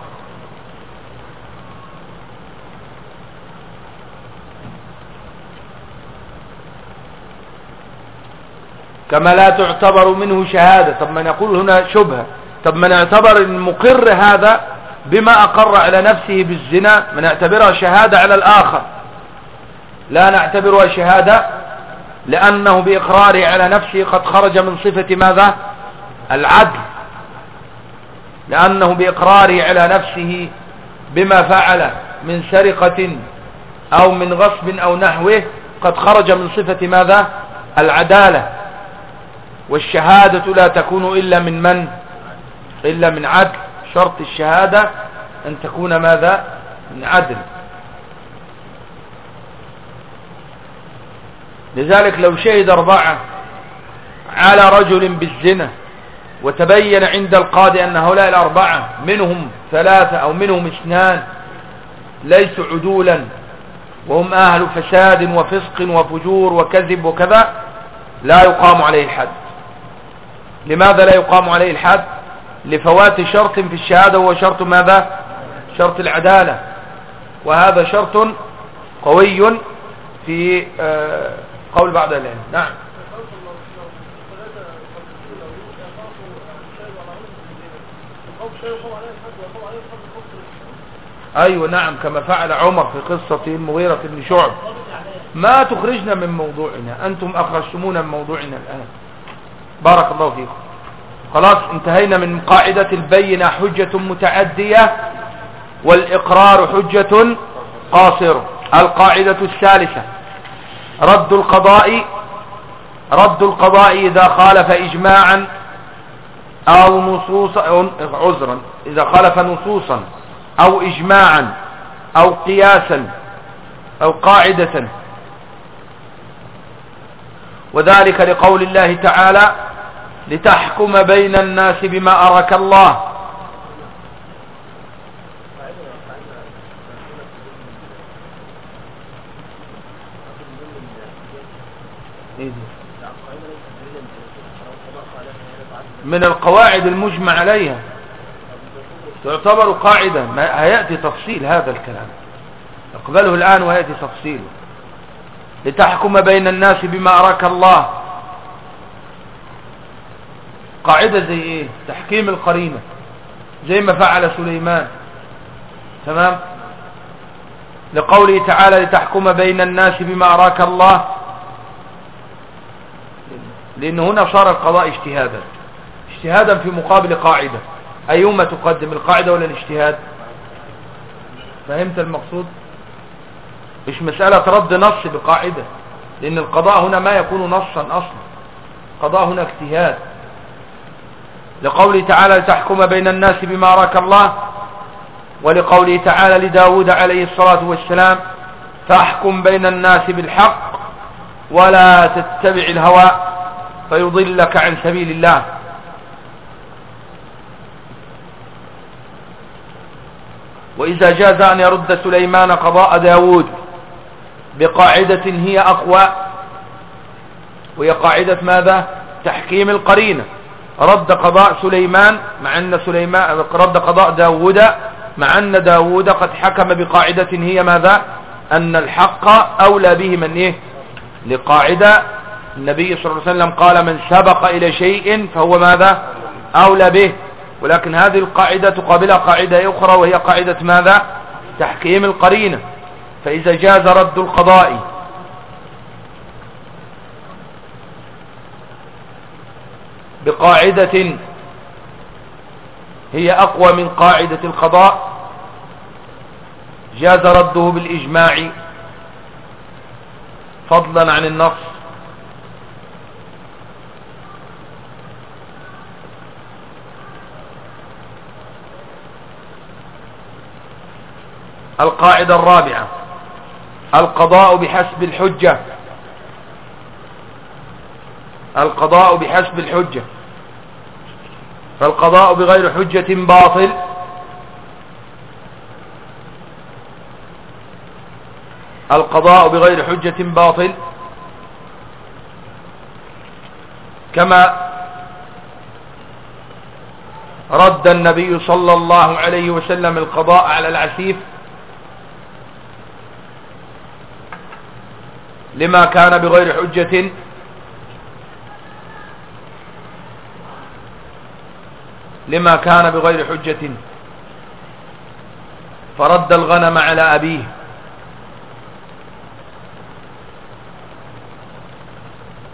كما لا تعتبر منه شهادة. طب من يقول هنا شبهة. طب من اعتبر المقر هذا بما أقر على نفسه بالزنا من اعتبرها شهادة على الآخر. لا نعتبرها شهادة لأنه بإقراره على نفسه قد خرج من صفة ماذا؟ العدل. لأنه بإقراره على نفسه بما فعل من سرقة أو من غصب أو نحوه قد خرج من صفة ماذا؟ العدالة. والشهادة لا تكون إلا من من؟ إلا من عدل. شرط الشهادة أن تكون ماذا؟ من عدل. لذلك لو شهد أربعة على رجل بالزنا وتبين عند القاضي أن هؤلاء الأربعة منهم ثلاثة أو منهم اثنان ليسوا عدولا وهم أهل فساد وفسق وفجور وكذب وكذا لا يقام عليه الحد. لماذا لا يقام عليه الحد؟ لفوات شرط في الشهادة وهو شرط ماذا؟ شرط العدالة. وهذا شرط قوي في آه، قول بعض العلم. نعم. أيوه نعم كما فعل عمر في قصة المغيرة بن شعب. ما تخرجنا من موضوعنا؟ أنتم أخرجتمونا من موضوعنا الآن. بارك الله فيكم. خلاص انتهينا من قاعدة البينة حجة متعدية والإقرار حجة قاصرة القاعدة الثالثة رد القضاء رد القضاء إذا خالف اجماعا أو نصوصا عذرا إذا خالف نصوصا أو اجماعا أو قياسا أو قاعدة. وذلك لقول الله تعالى لتحكم بين الناس بما أراك الله. من القواعد المجمع عليها. تعتبر قاعدة ما هيأتي تفصيل هذا الكلام. أقبله الآن ويأتي تفصيله لتحكم بين الناس بما أراك الله. قاعدة زي إيه؟ تحكيم القرينة. زي ما فعل سليمان. تمام؟ لقوله تعالى لتحكم بين الناس بما أراك الله. لأن هنا صار القضاء اجتهادا. اجتهادا في مقابل قاعدة. أيهما تقدم القاعدة ولا الاجتهاد؟ فهمت المقصود؟ مش مسألة رد نص بقاعدة. لأن القضاء هنا ما يكون نصا أصلا. قضاء هنا اجتهاد. لقوله تعالى لتحكم بين الناس بما أراك الله ولقوله تعالى لداود عليه الصلاة والسلام فاحكم بين الناس بالحق ولا تتبع الهوى فيضلك عن سبيل الله. وإذا جاز أن يرد سليمان قضاء داود بقاعدة هي أقوى وهي قاعدة ماذا؟ تحكيم القرينة. رد قضاء سليمان مع أن سليمان رد قضاء داود مع أن داود قد حكم بقاعدة هي ماذا؟ أن الحق أولى به من إيه؟ لقاعدة. النبي صلى الله عليه وسلم قال من سبق إلى شيء فهو ماذا؟ أولى به. ولكن هذه القاعدة تقابلها قاعدة أخرى وهي قاعدة ماذا؟ تحكيم القرينة. فإذا جاز رد القضاء بقاعدة هي أقوى من قاعدة القضاء جاز رده بالإجماع فضلا عن النص. القاعدة الرابعة القضاء بحسب الحجة. القضاء بحسب الحجة. فالقضاء بغير حجة باطل. القضاء بغير حجة باطل. كما رد النبي صلى الله عليه وسلم القضاء على العسيف. لما كان بغير حجة لما كان بغير حجة. فرد الغنم على أبيه.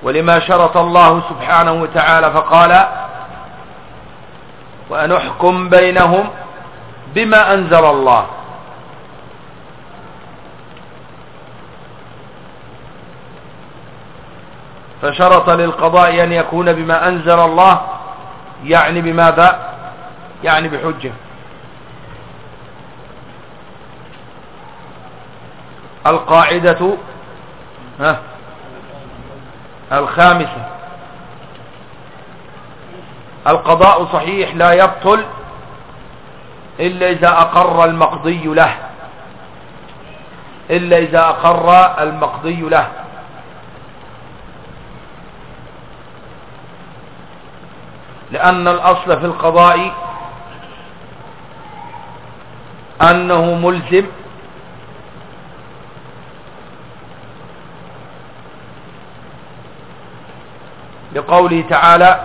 ولما شرط الله سبحانه وتعالى فقال وأنحكم بينهم بما أنزل الله فشرط للقضاء أن يكون بما أنزل الله يعني بماذا؟ يعني بحجة. القاعدة ها الخامسة. القضاء صحيح لا يبطل إلا إذا أقر المقضي له. إلا إذا أقر المقضي له. لأن الأصل في القضاء أنه ملزم لقوله تعالى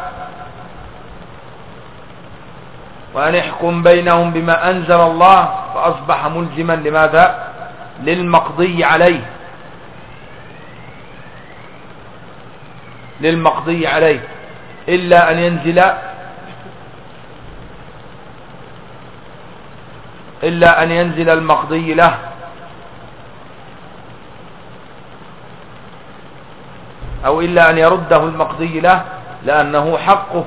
وأن يحكم بينهم بما أنزل الله فأصبح ملزما لماذا؟ للمقضي عليه. للمقضي عليه. إلا أن ينزل إلا أن ينزل المقضي له. أو إلا أن يرده المقضي له لأنه حقه.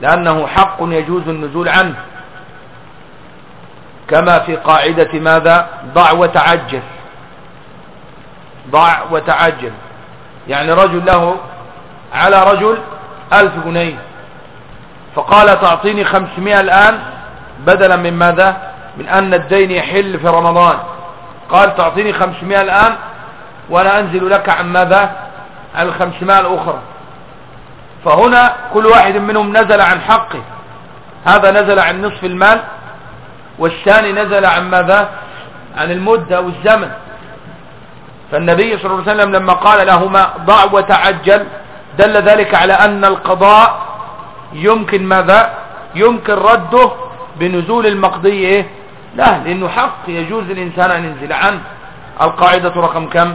لأنه حق يجوز النزول عنه. كما في قاعدة ماذا؟ ضع وتعجل. ضع وتعجل. يعني رجل له على رجل ألف جنيه. فقال تعطيني خمسمائة الآن بدلا من ماذا؟ من أن الدين يحل في رمضان. قال تعطيني خمسمائة الآن وأنا أنزل لك عن ماذا؟ عن الخمسمائة الأخرى. فهنا كل واحد منهم نزل عن حقه. هذا نزل عن نصف المال والثاني نزل عن ماذا؟ عن المدة والزمن. فالنبي صلى الله عليه وسلم لما قال لهما ضع وتعجل دل ذلك على أن القضاء يمكن ماذا؟ يمكن رده بنزول المقضي إيه؟ لا لأنه حق يجوز للإنسان أن ينزل عنه القاعدة رقم كم؟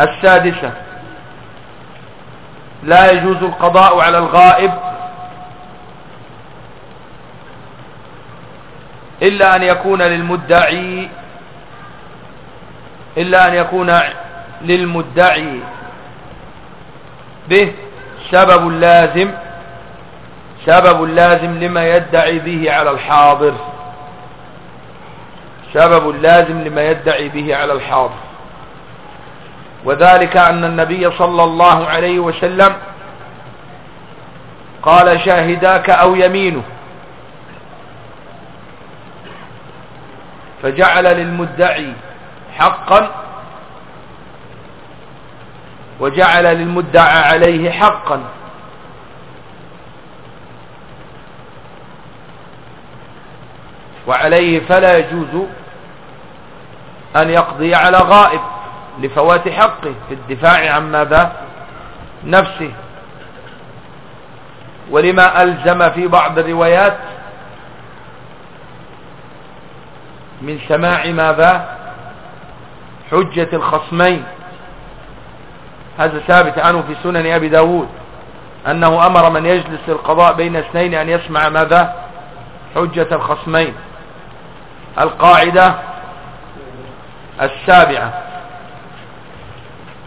السادسة. لا يجوز القضاء على الغائب إلا أن يكون للمدعي إلا أن يكون للمدعي. به سبب لازم سبب لازم لما يدعي به على الحاضر. سبب لازم لما يدعي به على الحاضر. وذلك أن النبي صلى الله عليه وسلم قال شاهداك أو يمينه. فجعل للمدعي حقا وجعل للمدعى عليه حقا. وعليه فلا يجوز أن يقضي على غائب لفوات حقه في الدفاع عن ماذا؟ نفسه. ولما ألزم في بعض الروايات من سماع ماذا؟ حجة الخصمين. هذا ثابت عنه في سنن أبي داود أنه أمر من يجلس القضاء بين اثنين أن يسمع ماذا؟ حجة الخصمين. القاعدة السابعة.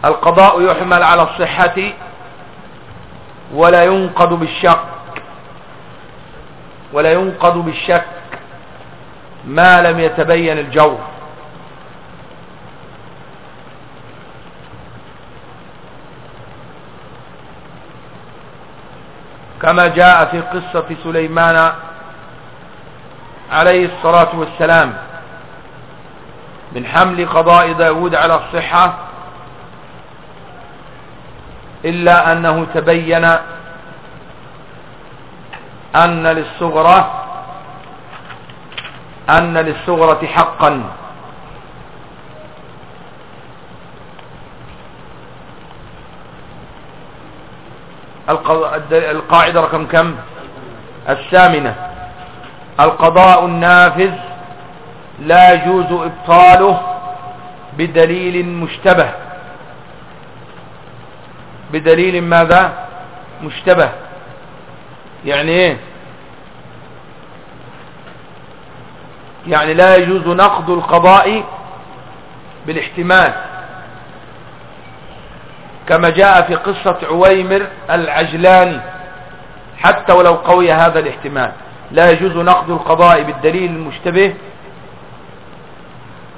القضاء يحمل على الصحة ولا ينقض بالشك ولا ينقض بالشك ما لم يتبين الجور. كما جاء في قصة سليمان عليه الصلاة والسلام من حمل قضاء داود على الصحة إلا أنه تبين أن للصغرى أن للصغرة حقا. القاعدة رقم كم؟ الثامنة. القضاء النافذ لا يجوز إبطاله بدليل مشتبه. بدليل ماذا؟ مشتبه. يعني إيه؟ يعني لا يجوز نقض القضاء بالاحتمال. كما جاء في قصة عويمر العجلاني. حتى ولو قوي هذا الاحتمال. لا يجوز نقض القضاء بالدليل المشتبه.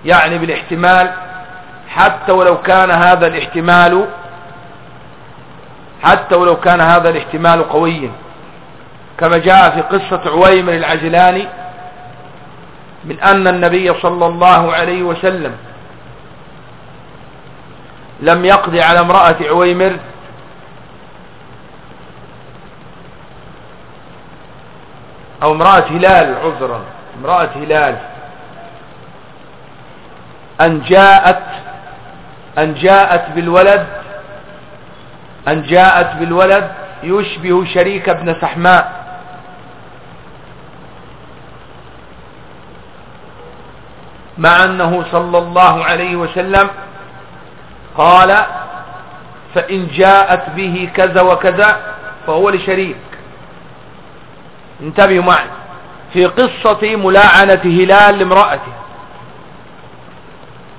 يعني بالاحتمال. حتى ولو كان هذا الاحتمال. حتى ولو كان هذا الاحتمال قويا. كما جاء في قصة عويمر العجلاني. من أن النبي صلى الله عليه وسلم لم يقضي على امرأة عويمر. أو امرأة هلال عذرا. امرأة هلال. أن جاءت أن جاءت بالولد أن جاءت بالولد يشبه شريك ابن سحماء. مع أنه صلى الله عليه وسلم قال فإن جاءت به كذا وكذا فهو لشريك. انتبهوا معي. في قصة ملاعنة هلال لامرأته.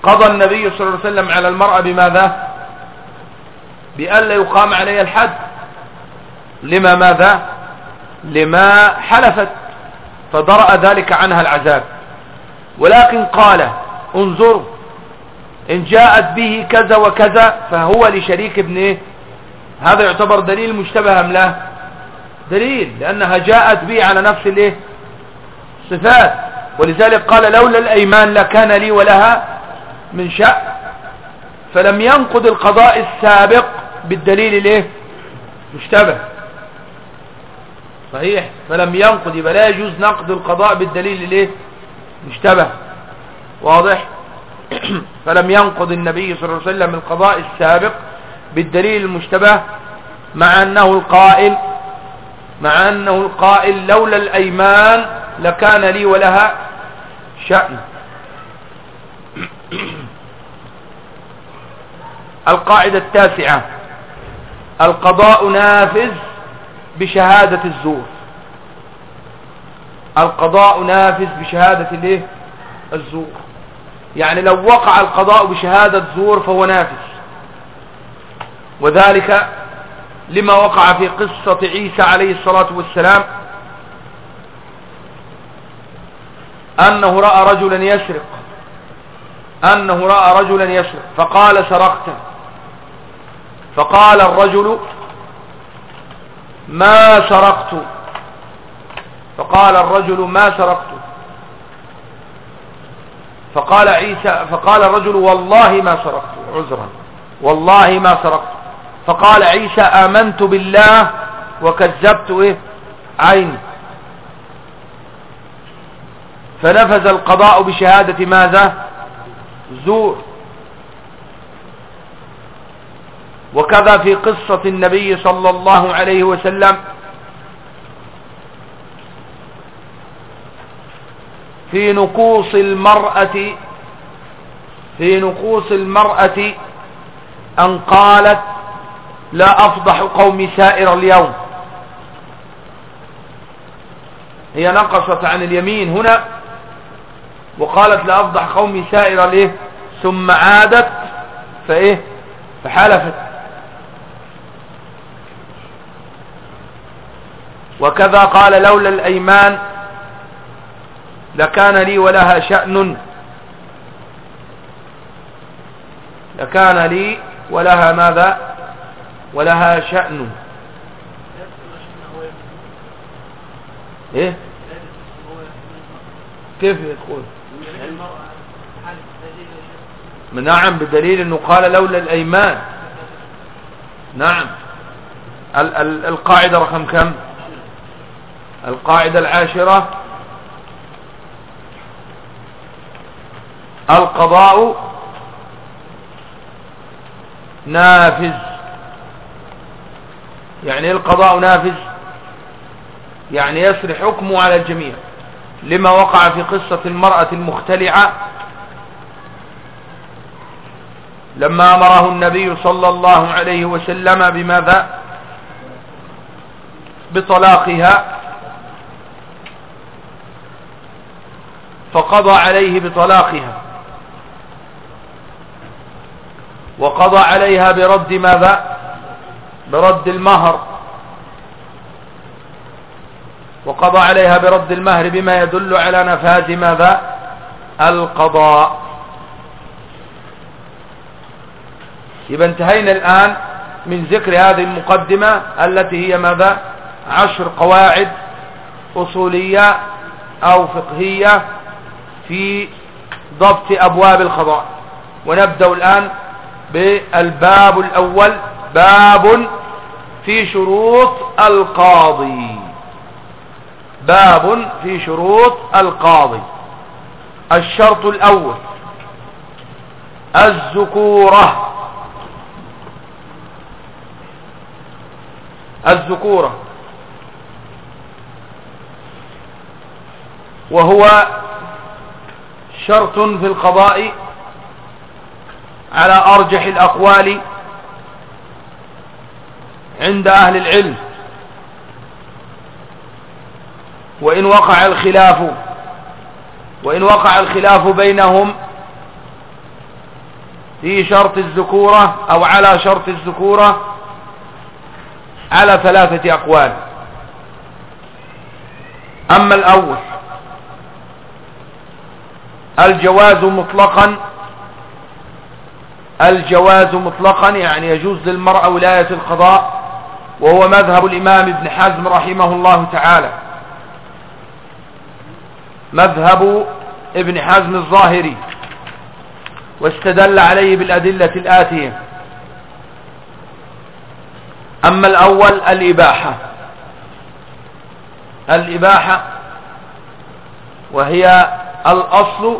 قضى النبي صلى الله عليه وسلم على المرأة بماذا؟ بألا يقام عليها الحد. لما ماذا؟ لما حلفت فضرأ ذلك عنها العذاب. ولكن قال انظروا إن جاءت به كذا وكذا فهو لشريك ابن إيه؟ هذا يعتبر دليل مشتبه أم لا؟ دليل لأنها جاءت به على نفس الإيه؟ صفات. ولذلك قال لولا الأيمان لكان لي ولها من شأن. فلم ينقض القضاء السابق بالدليل الإيه؟ مشتبه. صحيح. فلم ينقض يبقى لا يجوز نقض القضاء بالدليل الإيه؟ مشتبه. واضح؟ فلم ينقض النبي صلى الله عليه وسلم القضاء السابق بالدليل المشتبه مع أنه القائل مع أنه القائل لولا الأيمان لكان لي ولها شأن. القاعدة التاسعة القضاء نافذ بشهادة الزور. القضاء نافذ بشهادة الزور. يعني لو وقع القضاء بشهادة زور فهو نافذ. وذلك لما وقع في قصة عيسى عليه الصلاة والسلام أنه رأى رجلا يسرق. أنه رأى رجلا يسرق. فقال سرقت. فقال الرجل ما سرقت. فقال الرجل ما سرقت. فقال عيسى فقال الرجل والله ما سرقت عذرا والله ما سرقت. فقال عيسى آمنت بالله وكذبت إيه؟ عيني. فنفذ القضاء بشهادة ماذا؟ زور. وكذا في قصة النبي صلى الله عليه وسلم في نقوص المرأة في نقوص المرأة أن قالت لا أفضح قومي سائر اليوم. هي نقصت عن اليمين هنا وقالت لا أفضح قومي سائر الإيه ثم عادت فإيه؟ فحلفت. وكذا قال لولا الأيمان لكان لي ولها شأن. لكان لي ولها ماذا؟ ولها شأن. إيه؟ كيف يقول؟ نعم بدليل إنه قال لولا الأيمان. نعم. ال ال القاعدة رقم كم؟ القاعدة العاشرة. القضاء نافذ. يعني إيه القضاء نافذ؟ يعني يسري حكمه على الجميع. لما وقع في قصة المرأة المختلعة لما أمره النبي صلى الله عليه وسلم بماذا؟ بطلاقها فقضى عليه بطلاقها. وقضى عليها برد ماذا؟ برد المهر. وقضى عليها برد المهر بما يدل على نفاذ ماذا؟ القضاء. يبقى انتهينا الآن من ذكر هذه المقدمة التي هي ماذا؟ عشر قواعد أصولية أو فقهية في ضبط أبواب القضاء. ونبدأ الآن بالباب الأول باب في شروط القاضي. باب في شروط القاضي. الشرط الأول الذكورة الذكورة وهو شرط في القضاء على أرجح الأقوال عند أهل العلم. وإن وقع الخلاف وإن وقع الخلاف بينهم في شرط الذكورة أو على شرط الذكورة على ثلاثة أقوال. أما الأول الجواز مطلقا الجواز مطلقا يعني يجوز للمرأة ولاية القضاء وهو مذهب الإمام ابن حزم رحمه الله تعالى. مذهب ابن حزم الظاهري واستدل عليه بالأدلة الآتية. أما الأول الإباحة. الإباحة وهي الأصل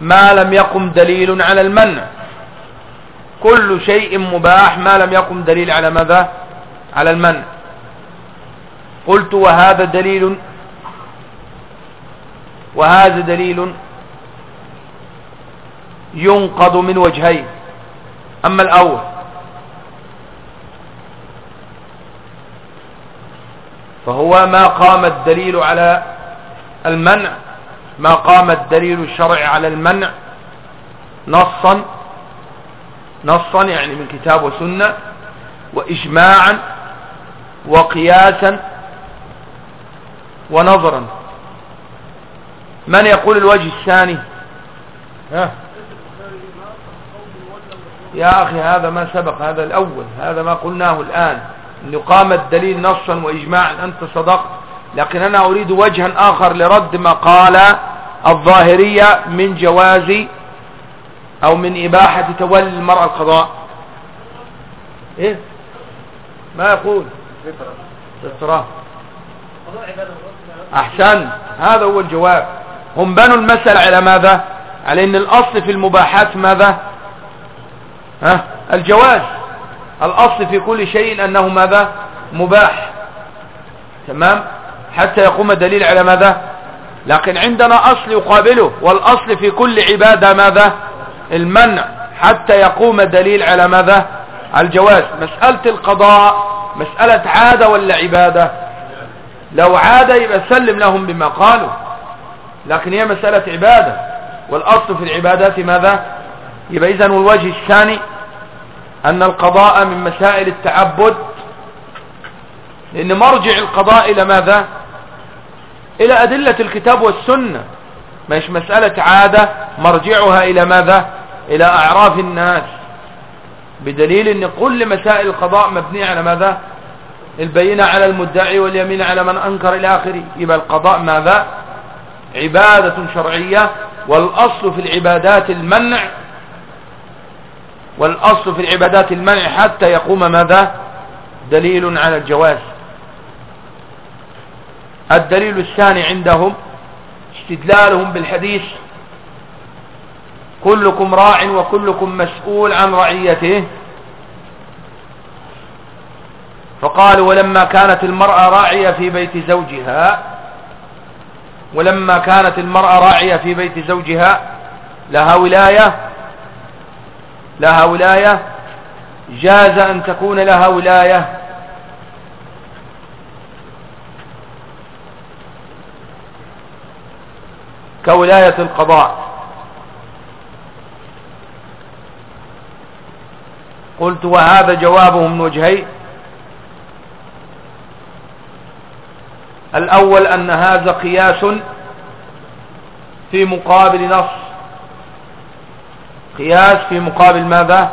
ما لم يقم دليل على المنع. كل شيء مباح ما لم يقم دليل على ماذا؟ على المنع. قلت وهذا دليل وهذا دليل ينقض من وجهين. أما الأول فهو ما قام الدليل على المنع. ما قام الدليل الشرعي على المنع نصا نصا يعني من كتاب وسنة وإجماعا وقياسا ونظرا. من يقول الوجه الثاني؟ ها؟ يا أخي هذا ما سبق هذا الأول هذا ما قلناه الآن. أن يقام الدليل نصا وإجماعا أنت صدقت. لكن أنا أريد وجها آخر لرد ما قال الظاهرية من جواز أو من إباحة تولي المرأة القضاء. إيه؟ ما يقول؟ فطرة. أحسن. هذا هو الجواب. هم بنوا المسألة على ماذا؟ على أن الأصل في المباحات ماذا؟ ها؟ الجواز. الأصل في كل شيء أنه ماذا؟ مباح. تمام؟ حتى يقوم دليل على ماذا؟ لكن عندنا أصل يقابله والأصل في كل عبادة ماذا؟ المنع حتى يقوم دليل على ماذا؟ الجواز. مسألة القضاء مسألة عادة ولا عبادة؟ لو عادة يبقى سلم لهم بما قالوا. لكن هي مسألة عبادة. والأصل في العبادات ماذا؟ يبقى إذن الوجه الثاني أن القضاء من مسائل التعبد. لأن مرجع القضاء إلى ماذا؟ إلى أدلة الكتاب والسنة. مش مسألة عادة مرجعها إلى ماذا؟ إلى أعراف الناس. بدليل أن كل مسائل القضاء مبنية على ماذا؟ البينة على المدعي واليمين على من أنكر إلى آخره. يبقى القضاء ماذا؟ عبادة شرعية. والأصل في العبادات المنع. والأصل في العبادات المنع حتى يقوم ماذا؟ دليل على الجواز. الدليل الثاني عندهم استدلالهم بالحديث كلكم راع وكلكم مسؤول عن رعيته. فقال ولما كانت المرأة راعية في بيت زوجها ولما كانت المرأة راعية في بيت زوجها لها ولاية لها ولاية جاز أن تكون لها ولاية. كولاية القضاء. قلت وهذا جوابه من وجهين الأول أن هذا قياس في مقابل نص. قياس في مقابل ماذا؟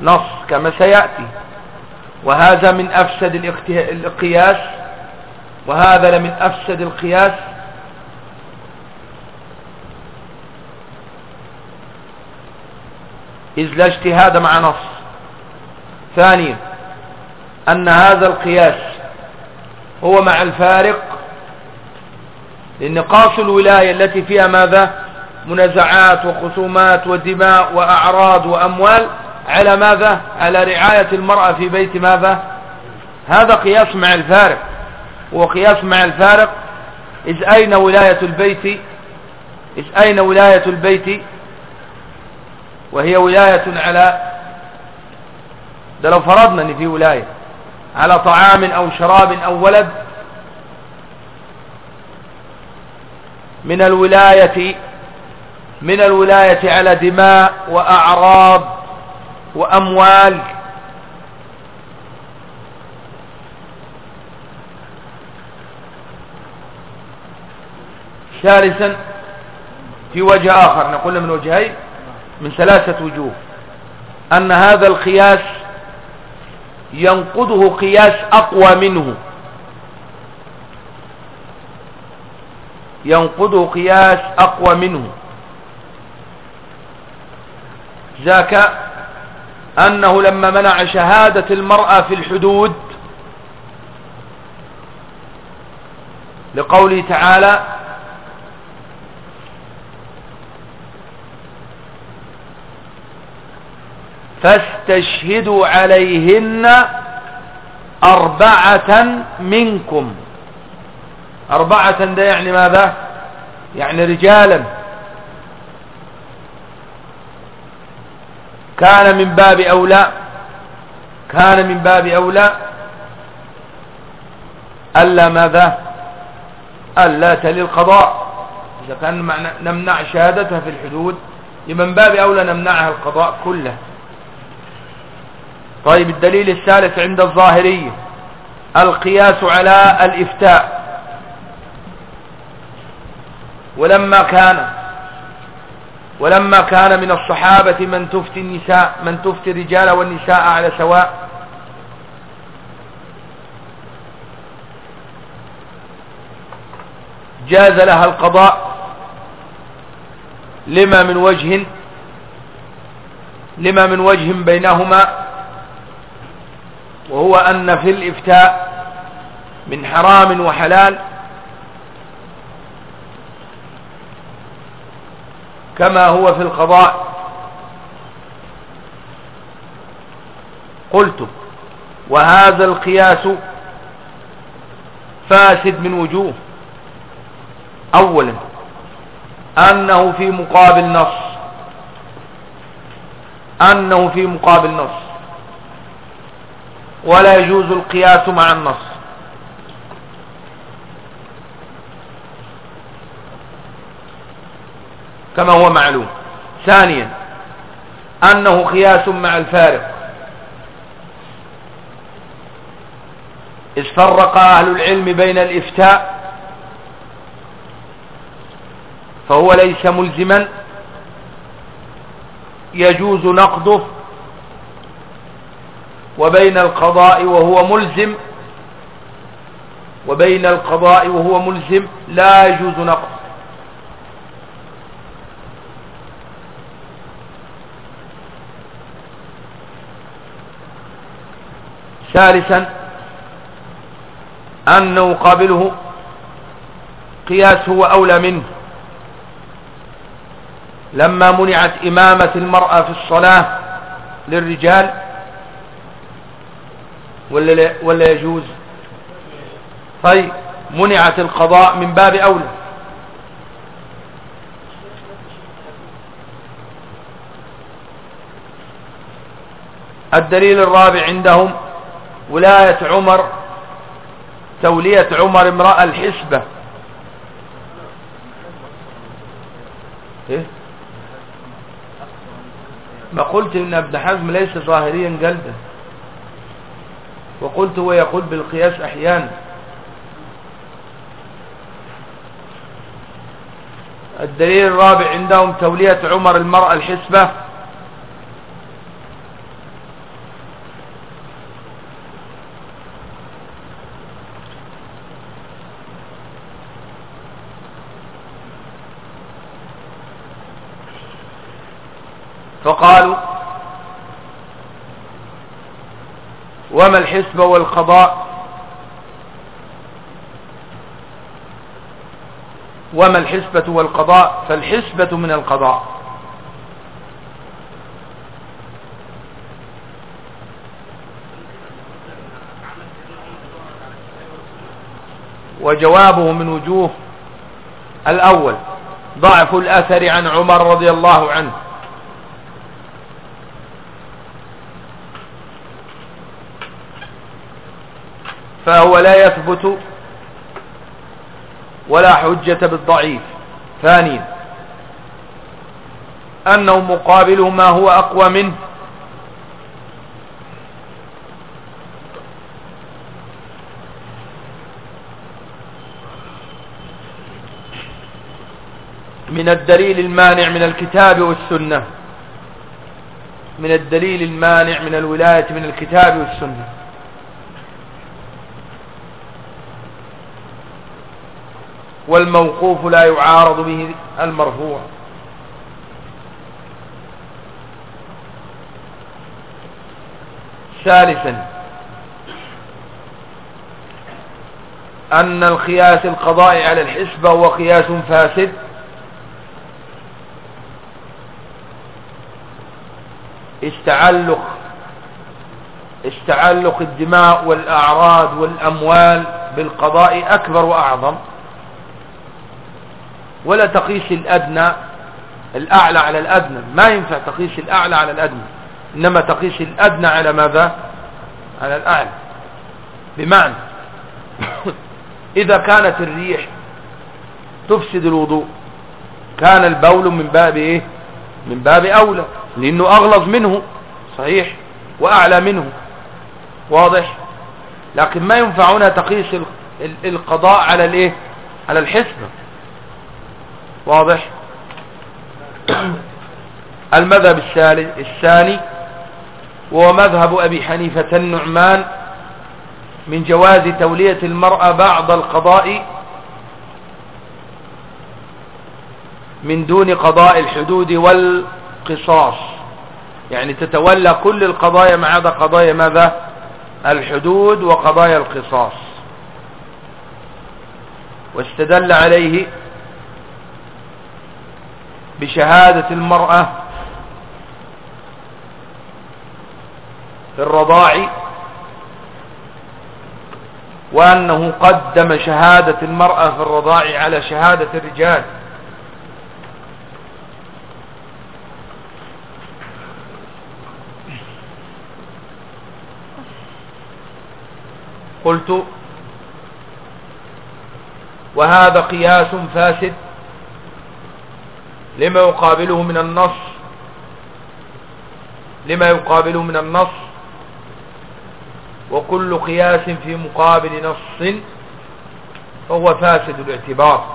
نص كما سيأتي. وهذا من أفسد القياس. وهذا لمن أفسد القياس إذ لا اجتهاد مع نص. ثانيا أن هذا القياس هو مع الفارق لنقاص الولاية التي فيها ماذا؟ منازعات وخصومات ودماء وأعراض وأموال على ماذا؟ على رعاية المرأة في بيت ماذا؟ هذا قياس مع الفارق. هو قياس مع الفارق إذ أين ولاية البيت؟ إذ أين ولاية البيت؟ وهي ولاية على ده لو فرضنا إن في ولاية على طعام أو شراب أو ولد من الولاية من الولاية على دماء وأعراض وأموال. ثالثا في وجه آخر نقول من وجهين. من ثلاثة وجوه. أن هذا القياس ينقضه قياس أقوى منه. ينقضه قياس أقوى منه. ذاك أنه لما منع شهادة المرأة في الحدود لقوله تعالى فاستشهدوا عليهن أربعة منكم. أربعة ده يعني ماذا؟ يعني رجالا. كان من باب أولى. كان من باب أولى. ألا ماذا؟ ألا تلي القضاء. إذا كان نمنع شهادتها في الحدود لمن باب أولى نمنعها القضاء كله. طيب الدليل الثالث عند الظاهرية القياس على الإفتاء. ولما كان ولما كان من الصحابة من تفتي النساء من تفتي الرجال والنساء على سواء. جاز لها القضاء لما من وجه لما من وجه بينهما وهو أن في الإفتاء من حرام وحلال كما هو في القضاء. قلت وهذا القياس فاسد من وجوه. اولا أنه في مقابل نص. أنه في مقابل نص. ولا يجوز القياس مع النص. كما هو معلوم. ثانيا أنه قياس مع الفارق. إذ فرق أهل العلم بين الإفتاء فهو ليس ملزما يجوز نقضه وبين القضاء وهو ملزم. وبين القضاء وهو ملزم لا يجوز نقض ثالثا أن نقابله قياس هو أولى منه. لما منعت إمامة المرأة في الصلاة للرجال ولا, لا ولا يجوز؟ طيب منعت القضاء من باب أولى. الدليل الرابع عندهم ولاية عمر تولية عمر امرأة الحسبة. إيه؟ ما قلت إن ابن حزم ليس ظاهريا جلدا وقلت هو يقول بالقياس أحيانا الدليل الرابع عندهم تولية عمر المرأة الحسبة. فقالوا وما الحسب والقضاء. وما الحسبة والقضاء فالحسبة من القضاء. وجوابه من وجوه الأول ضعف الأثر عن عمر رضي الله عنه. فهو لا يثبت ولا حجة بالضعيف. ثانيا أنه مقابل ما هو أقوى منه. من الدليل المانع من الكتاب والسنة. من الدليل المانع من الولاية من الكتاب والسنة. والموقوف لا يعارض به المرفوع. ثالثا أن القياس القضاء على الحسبة هو قياس فاسد. استعلق استعلق الدماء والأعراض والأموال بالقضاء أكبر وأعظم. ولا تقيس الأدنى الأعلى على الأدنى. ما ينفع تقيس الأعلى على الأدنى. إنما تقيس الأدنى على ماذا؟ على الأعلى. بمعنى إذا كانت الريح تفسد الوضوء كان البول من باب إيه؟ من باب أولى لأنه أغلظ منه صحيح؟ وأعلى منه. واضح؟ لكن ما ينفعنا تقيس القضاء على الإيه؟ على الحسبة. واضح؟ المذهب الثاني وهو مذهب أبي حنيفة النعمان من جواز تولية المرأة بعض القضاء من دون قضاء الحدود والقصاص. يعني تتولى كل القضايا ما عدا قضايا ماذا؟ الحدود وقضايا القصاص. واستدل عليه بشهادة المرأة في الرضاع وأنه قدم شهادة المرأة في الرضاع على شهادة الرجال. قلت وهذا قياس فاسد لما يقابله من النص؟ لما يقابله من النص؟ وكل قياس في مقابل نص فهو فاسد الاعتبار.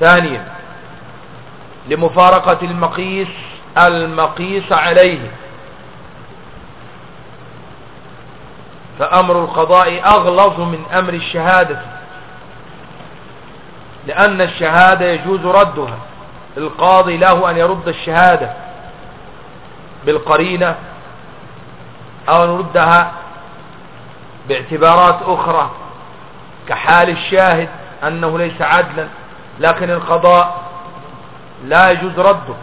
ثانيا لمفارقة المقيس المقيس عليه. فأمر القضاء أغلظ من أمر الشهادة. لأن الشهادة يجوز ردها. القاضي له أن يرد الشهادة بالقرينة أو نردها باعتبارات أخرى كحال الشاهد أنه ليس عدلا. لكن القضاء لا يجوز رده.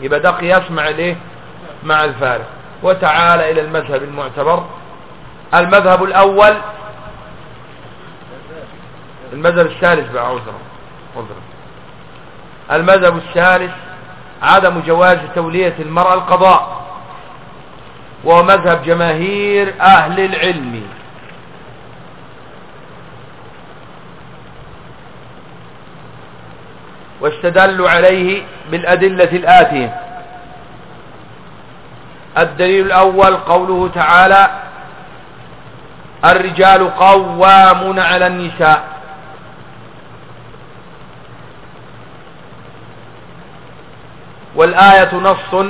يبقى ده قياس مع الايه مع الفارق. وتعال إلى المذهب المعتبر. المذهب الأول المذهب الثالث بقى عذرا عذرا المذهب الثالث عدم جواز تولية المرأة القضاء. وهو مذهب جماهير أهل العلم. واستدلوا عليه بالأدلة الآتية. الدليل الأول قوله تعالى الرجال قوامون على النساء. والآية نص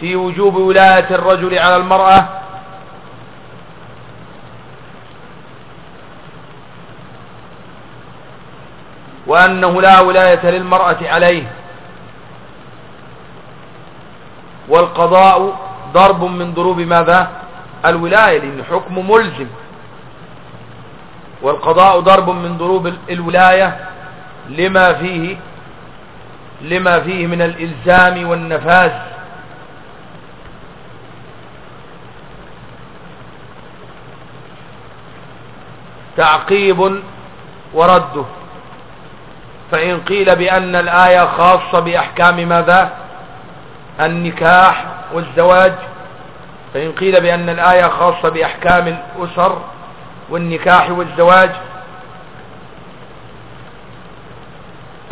في وجوب ولاية الرجل على المرأة. وأنه لا ولاية للمرأة عليه. والقضاء ضرب من ضروب ماذا؟ الولاية لأن حكم ملزم. والقضاء ضرب من ضروب الولاية لما فيه لما فيه من الإلزام والنفاذ. تعقيب ورده فإن قيل بأن الآية خاصة بأحكام ماذا؟ النكاح والزواج. فإن قيل بأن الآية خاصة بأحكام الأسر والنكاح والزواج.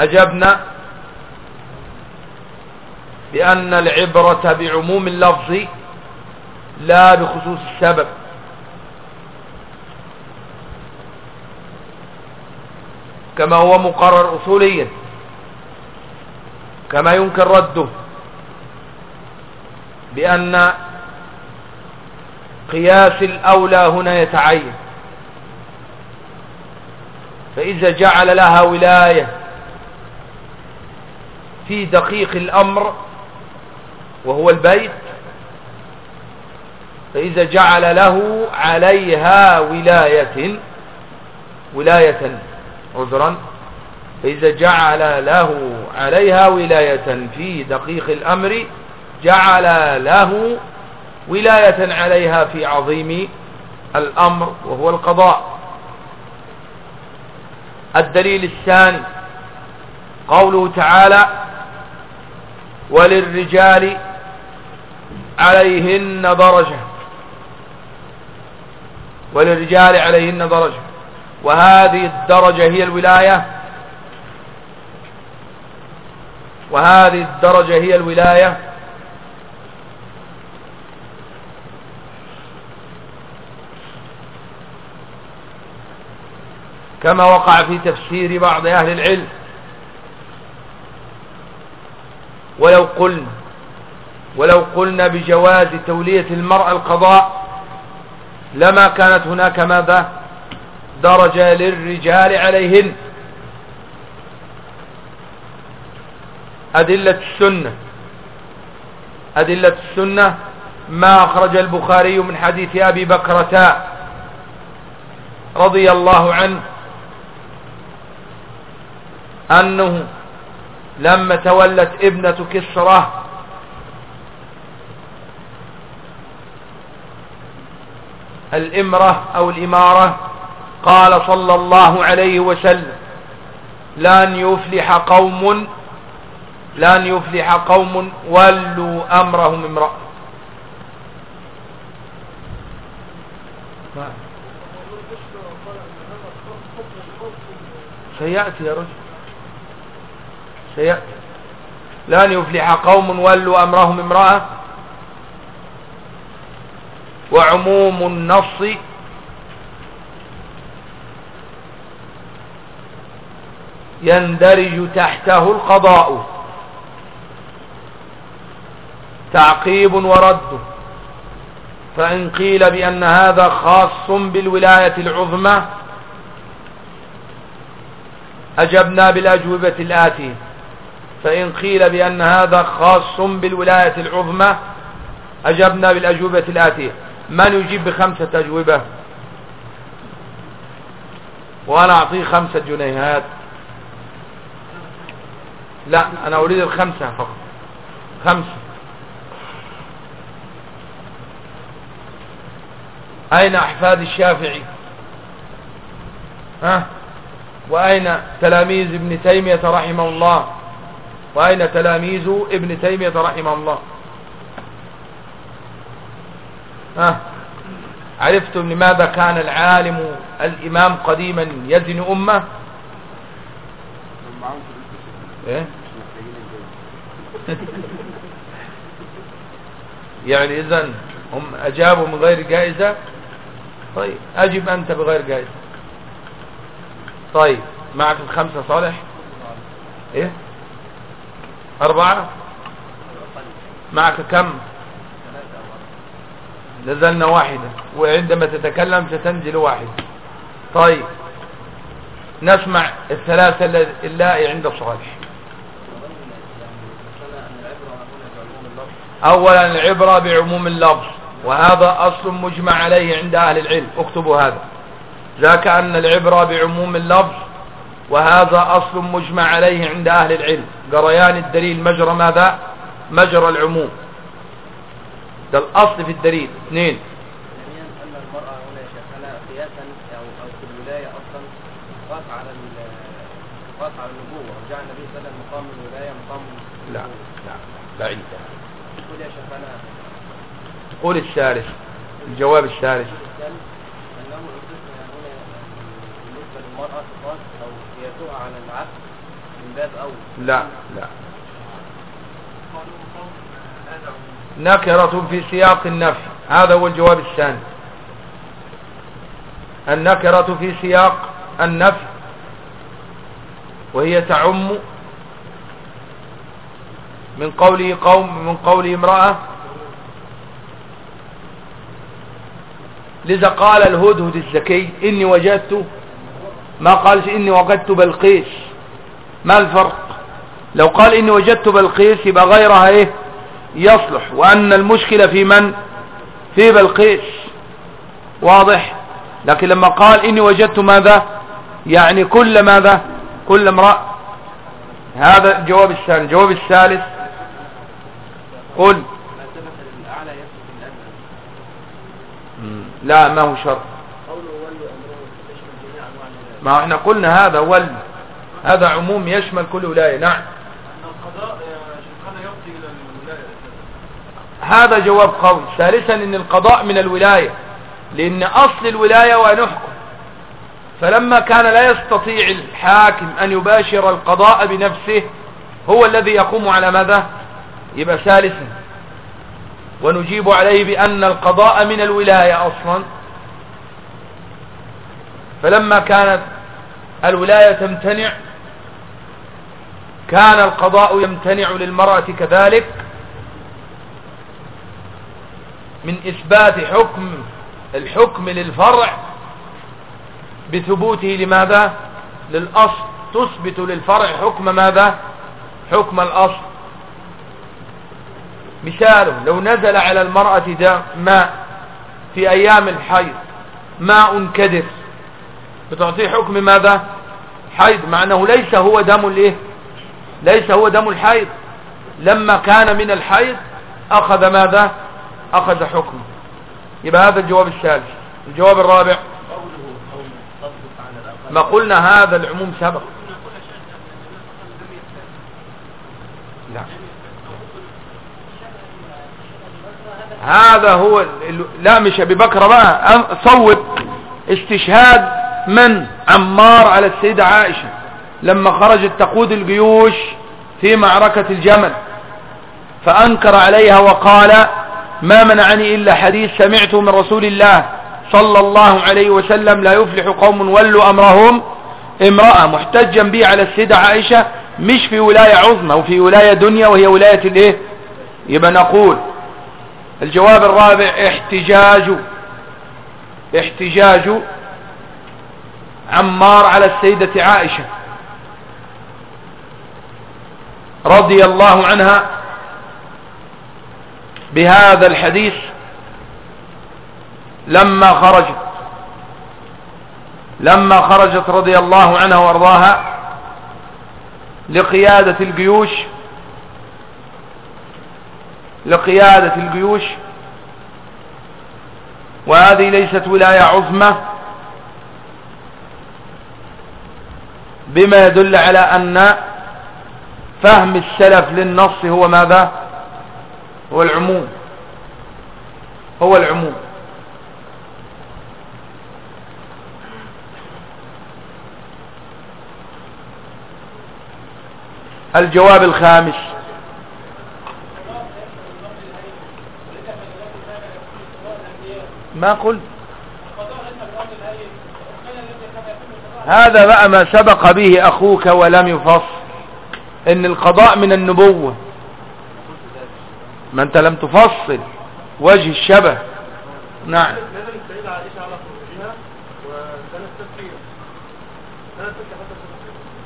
أجبنا بأن العبرة بعموم اللفظ لا بخصوص السبب. كما هو مقرر أصوليا. كما يمكن رده. بأن قياس الأولى هنا يتعين. فإذا جعل لها ولاية في دقيق الأمر وهو البيت فإذا جعل له عليها ولاية ولاية عذرا فإذا جعل له عليها ولاية في دقيق الأمر جعل له ولاية عليها في عظيم الأمر وهو القضاء. الدليل الثاني قوله تعالى وللرجال عليهن درجة. وللرجال عليهن درجة. وهذه الدرجة هي الولاية. وهذه الدرجة هي الولاية. كما وقع في تفسير بعض أهل العلم. ولو قلنا ولو قلنا بجواز تولية المرأة القضاء لما كانت هناك ماذا؟ درجة للرجال عليهن. أدلة السنة. أدلة السنة ما أخرج البخاري من حديث أبي بكرة رضي الله عنه أنه لما تولت ابنة كسرة الإمرة أو الإمارة. قال صلى الله عليه وسلم لن يفلح قوم لن يفلح قوم ولوا أمرهم امرأة. سيأتي يا رجل. سيأتي. لن يفلح قوم ولوا أمرهم امرأة. وعموم النص يندرج تحته القضاء. تعقيب ورد. فإن قيل بأن هذا خاص بالولاية العظمى أجبنا بالأجوبة الآتية فإن قيل بأن هذا خاص بالولاية العظمى أجبنا بالأجوبة الآتية من يجيب بخمسة أجوبة؟ وأنا أعطيه خمسة جنيهات. لا أنا أريد الخمسة فقط. خمسة. أين أحفاد الشافعي؟ ها؟ وأين تلاميذ ابن تيمية رحمه الله؟ وأين تلاميذ ابن تيمية رحمه الله؟ ها. عرفتم لماذا كان العالم الإمام قديما يزن فلوس إيه؟ يعني إذا هم أجابوا من غير جائزة؟ طيب أجب أنت بغير جائزة. طيب معك الخمسة صالح؟ إيه؟ أربعة؟ معك كم؟ نزلنا واحدة وعندما تتكلم ستنزل واحدة. طيب نسمع الثلاثة اللائي عند صالح اولا العبرة بعموم اللفظ وهذا أصل مجمع عليه عند أهل العلم. اكتبوا هذا. ذاك ان العبرة بعموم اللفظ وهذا أصل مجمع عليه عند أهل العلم. جريان الدليل مجرى ماذا؟ مجرى العموم. ده الأصل في الدليل. اثنين. على النبوة وجعل النبي صلى الله عليه وسلم مقام الولاية مقام لا. لا. بعيد. قل يا شيخنا قول الثالث. الجواب الثالث. هنا بالنسبة للمرأة تقاس أو قياسها على العقل من باب اول لا لا. نكرة في سياق النفي. هذا هو الجواب الثاني. النكرة في سياق النفي وهي تعم من قوله قوم من قوله امرأة. لذا قال الهدهد الزكي إني وجدت ما قالش إني وجدت بلقيس. ما الفرق؟ لو قال إني وجدت بلقيس يبقى غيرها إيه؟ يصلح وأن المشكلة في من؟ في بلقيس. واضح؟ لكن لما قال إني وجدت ماذا؟ يعني كل ماذا؟ كل امرأة. هذا الجواب الثاني الجواب الثالث. قل. لا ما هو شرط. ما إحنا قلنا هذا ول. هذا عموم يشمل كل ولاية. نعم ان القضاء يا شيخنا يفضي إلى الولايه هذا جواب قول ثالثا إن القضاء من الولاية لأن أصل الولاية ونحكم فلما كان لا يستطيع الحاكم أن يباشر القضاء بنفسه هو الذي يقوم على ماذا؟ يبقى ثالثا. ونجيب عليه بأن القضاء من الولاية أصلا. فلما كانت الولاية تمتنع كان القضاء يمتنع للمرأة كذلك. من إثبات حكم الحكم للفرع بثبوته لماذا؟ للأصل. تثبت للفرع حكم ماذا؟ حكم الأصل. مثاله لو نزل على المرأة داء ماء في أيام الحيض ماء كدر بتعطيه حكم ماذا؟ حيض مع أنه ليس هو دم الإيه؟ ليس هو دم الحيض. لما كان من الحيض أخذ ماذا؟ أخذ حكمه يبقى هذا الجواب الثالث. الجواب الرابع. ما قلنا هذا العموم سبق. لا. هذا هو لا مش أبي بكر بقى. صوب استشهاد من؟ عمار على السيدة عائشة. لما خرجت تقود الجيوش في معركة الجمل. فأنكر عليها وقال ما منعني إلا حديث سمعته من رسول الله صلى الله عليه وسلم لا يفلح قوم ولوا أمرهم امرأة محتجا به على السيدة عائشة مش في ولاية عظمى وفي ولاية دنيا وهي ولاية الإيه؟ يبقى نقول الجواب الرابع احتجاج احتجاج عمار على السيدة عائشة رضي الله عنها بهذا الحديث لما خرجت لما خرجت رضي الله عنها وارضاها لقيادة الجيوش لقيادة الجيوش. وهذه ليست ولاية عظمى بما يدل على أن فهم السلف للنص هو ماذا؟ هو العموم. هو العموم. الجواب الخامس. ما قلت؟ هذا بقى ما سبق به أخوك ولم يفصل إن القضاء من النبوة. ما انت لم تفصل وجه الشبه. نعم.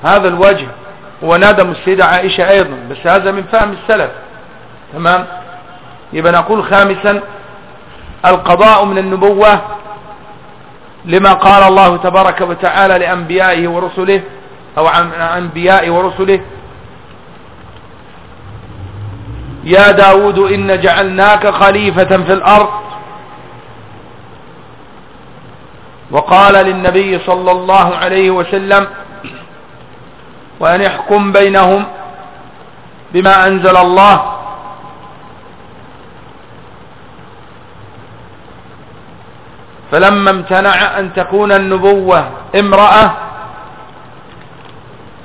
هذا الوجه هو ندم السيدة عائشة أيضا بس هذا من فهم السلف. تمام؟ يبقى نقول خامسا القضاء من النبوة لما قال الله تبارك وتعالى لأنبيائه ورسله أو عن أنبيائه ورسله يا داود إن جعلناك خليفة في الأرض. وقال للنبي صلى الله عليه وسلم وأن يحكم بينهم بما أنزل الله. فلما امتنع أن تكون النبوة امرأة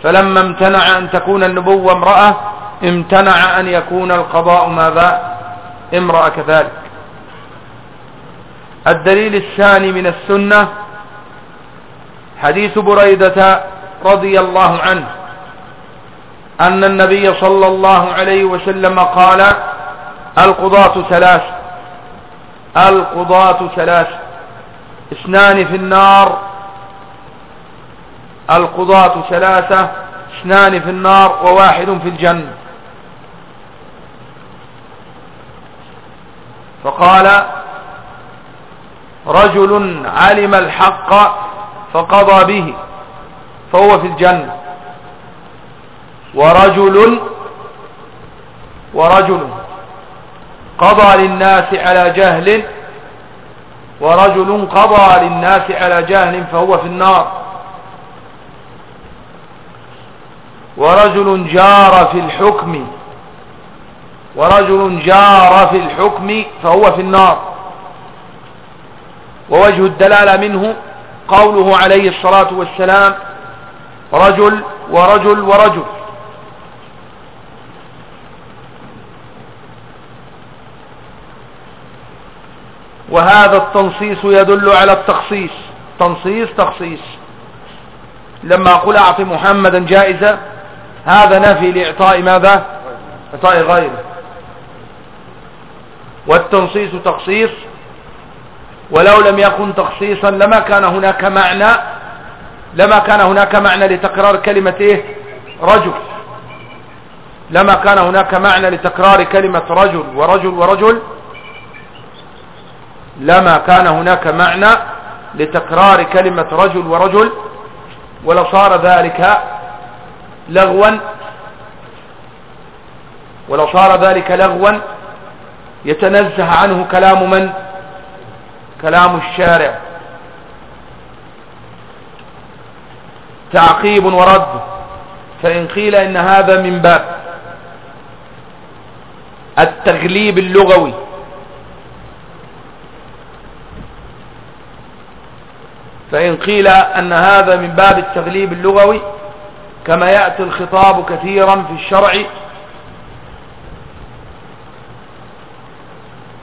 فلما امتنع أن تكون النبوة امرأة امتنع أن يكون القضاء ماذا؟ امرأة كذلك. الدليل الثاني من السنة حديث بريدة رضي الله عنه أن النبي صلى الله عليه وسلم قال القضاة ثلاث القضاة ثلاث اثنان في النار القضاة ثلاثة اثنان في النار وواحد في الجنة. فقال رجل علم الحق فقضى به فهو في الجنة. ورجل ورجل قضى للناس على جهل ورجل قضى للناس على جهل فهو في النار. ورجل جار في الحكم ورجل جار في الحكم فهو في النار. ووجه الدلالة منه قوله عليه الصلاة والسلام رجل ورجل ورجل. وهذا التنصيص يدل على التخصيص. تنصيص تخصيص. لما أقول أعطي محمدا جائزة هذا نفي لإعطاء ماذا؟ إعطاء غيره. والتنصيص تخصيص ولو لم يكن تخصيصا لما كان هناك معنى لما كان هناك معنى لتكرار كلمة إيه؟ رجل. لما كان هناك معنى لتكرار كلمة رجل ورجل ورجل لما كان هناك معنى لتكرار كلمة رجل ورجل ولصار ذلك لغوا ولصار ذلك لغوا يتنزه عنه كلام من؟ كلام الشارع. تعقيب ورد. فإن قيل إن هذا من باب. التغليب اللغوي. فإن قيل أن هذا من باب التغليب اللغوي كما يأتي الخطاب كثيرا في الشرع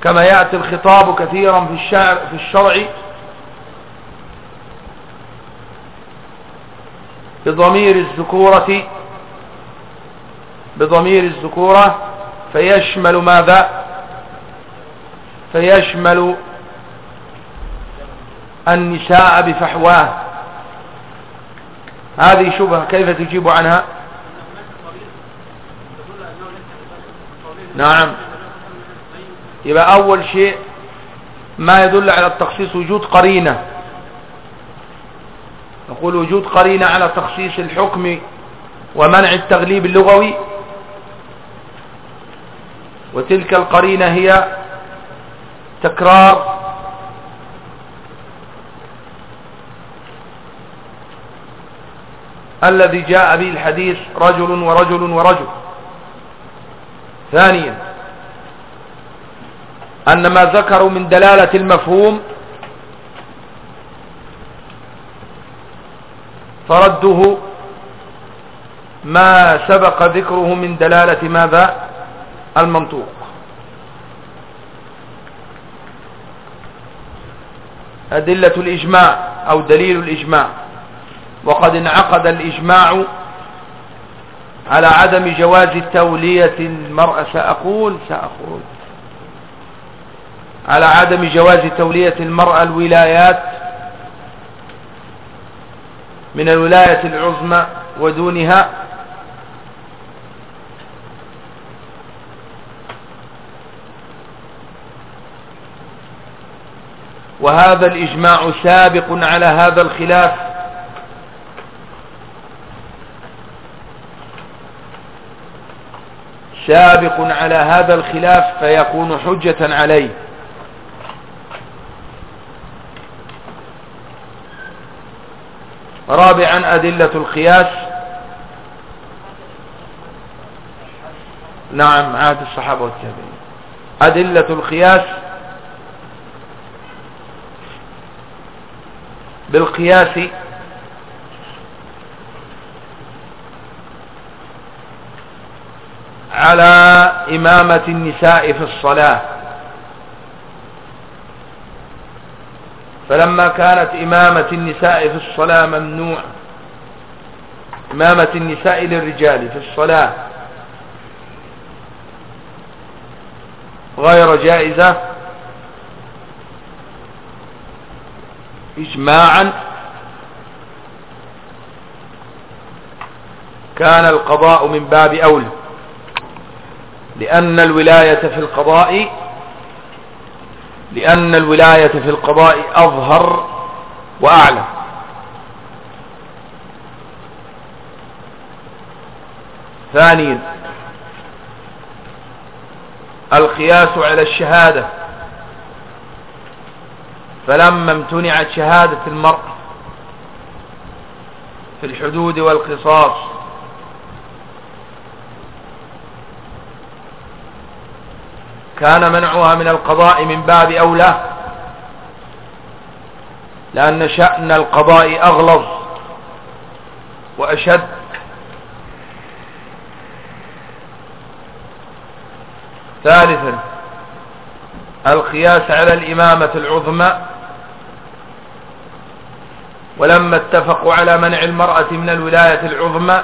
كما يأتي الخطاب كثيرا في الشعر في الشرع. بضمير الذكورة بضمير الذكورة فيشمل ماذا؟ فيشمل النساء بفحواه. هذه شبهة كيف تجيب عنها؟ نعم. يبقى أول شيء ما يدل على التخصيص وجود قرينة. نقول وجود قرينة على تخصيص الحكم ومنع التغليب اللغوي. وتلك القرينة هي تكرار الذي جاء به الحديث رجل ورجل ورجل. ثانيا أن ما ذكروا من دلالة المفهوم فرده ما سبق ذكره من دلالة ماذا؟ المنطوق. أدلة الإجماع أو دليل الإجماع. وقد انعقد الإجماع على عدم جواز تولية المرأة. سأقول سأقول. على عدم جواز تولية المرأة الولايات من الولاية العظمى ودونها. وهذا الإجماع سابق على هذا الخلاف. سابق على هذا الخلاف فيكون حجة عليه. رابعا أدلة القياس. نعم عهد الصحابة والتابعين. أدلة القياس بالقياس على إمامة النساء في الصلاة. فلما كانت إمامة النساء في الصلاة ممنوع إمامة النساء للرجال في الصلاة غير جائزة. إجماعا كان القضاء من باب أولى لأن الولاية في القضاء لأن الولاية في القضاء أظهر وأعلى. ثانيا القياس على الشهادة. فلما امتنعت شهادة المرء في الحدود والقصاص كان منعها من القضاء من باب أولى لأن شأن القضاء أغلظ وأشد. ثالثا القياس على الإمامة العظمى. ولما اتفقوا على منع المرأة من الولاية العظمى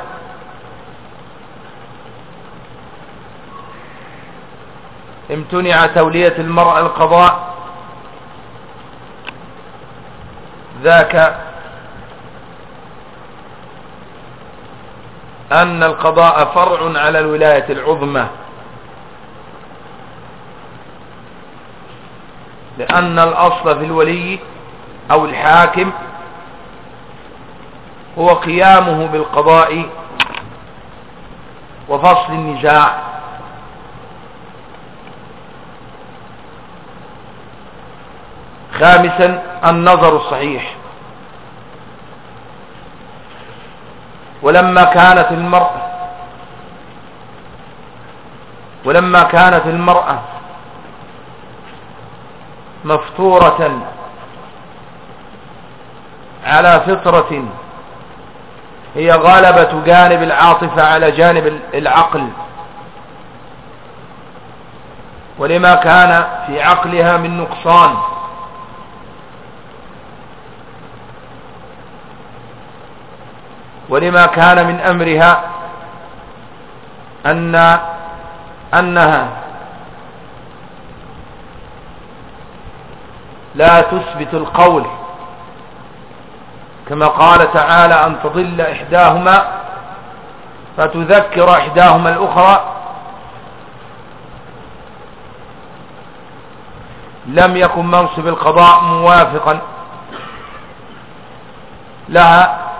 امتنع تولية المرأة القضاء. ذاك أن القضاء فرع على الولاية العظمى. لأن الأصل في الولي أو الحاكم هو قيامه بالقضاء وفصل النزاع خامسا النظر الصحيح. ولما كانت المرأة ولما كانت المرأة مفطورة على فطرة هي غالبة جانب العاطفة على جانب العقل. ولما كان في عقلها من نقصان ولما كان من أمرها أن أنها لا تثبت القول كما قال تعالى أن تضل إحداهما فتذكر إحداهما الأخرى. لم يكن منصب القضاء موافقا لها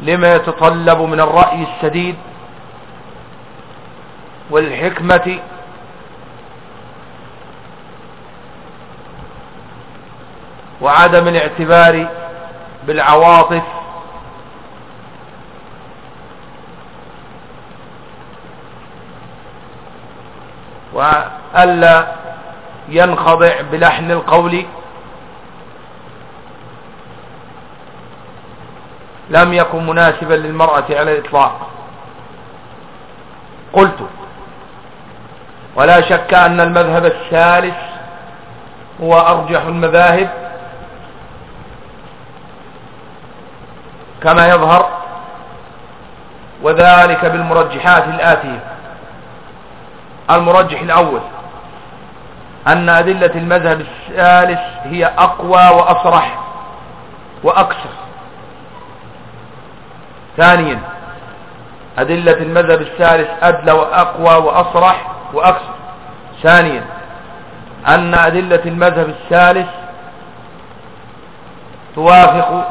لما يتطلب من الرأي السديد والحكمة وعدم الاعتبار بالعواطف وألا ينخضع بلحن القول لم يكن مناسبا للمرأة على الإطلاق. قلت ولا شك أن المذهب الثالث هو أرجح المذاهب كما يظهر وذلك بالمرجحات الآتية. المرجح الأول أن أدلة المذهب الثالث هي أقوى وأصرح وأكثر. ثانيا أدلة المذهب الثالث أدلى وأقوى وأصرح وأكثر ثانيا أن أدلة المذهب الثالث توافق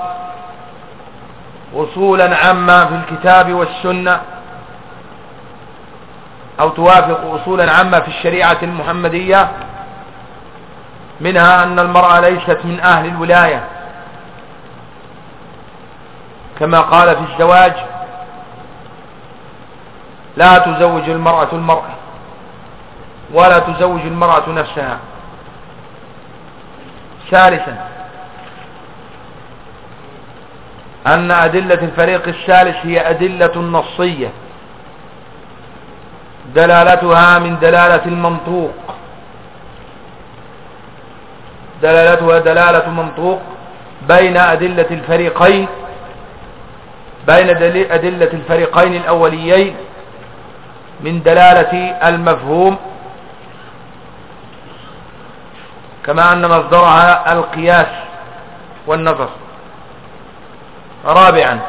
أصولا عامة في الكتاب والسنة أو توافق أصولا عامة في الشريعة المحمدية منها أن المرأة ليست من أهل الولاية. كما قال في الزواج لا تزوج المرأة المرأة ولا تزوج المرأة نفسها. ثالثا أن أدلة الفريق الثالث هي أدلة نصية دلالتها من دلالة المنطوق. دلالتها دلالة منطوق بين أدلة الفريقين بين أدلة الفريقين الأوليين من دلالة المفهوم كما أن مصدرها القياس والنظر. رابعا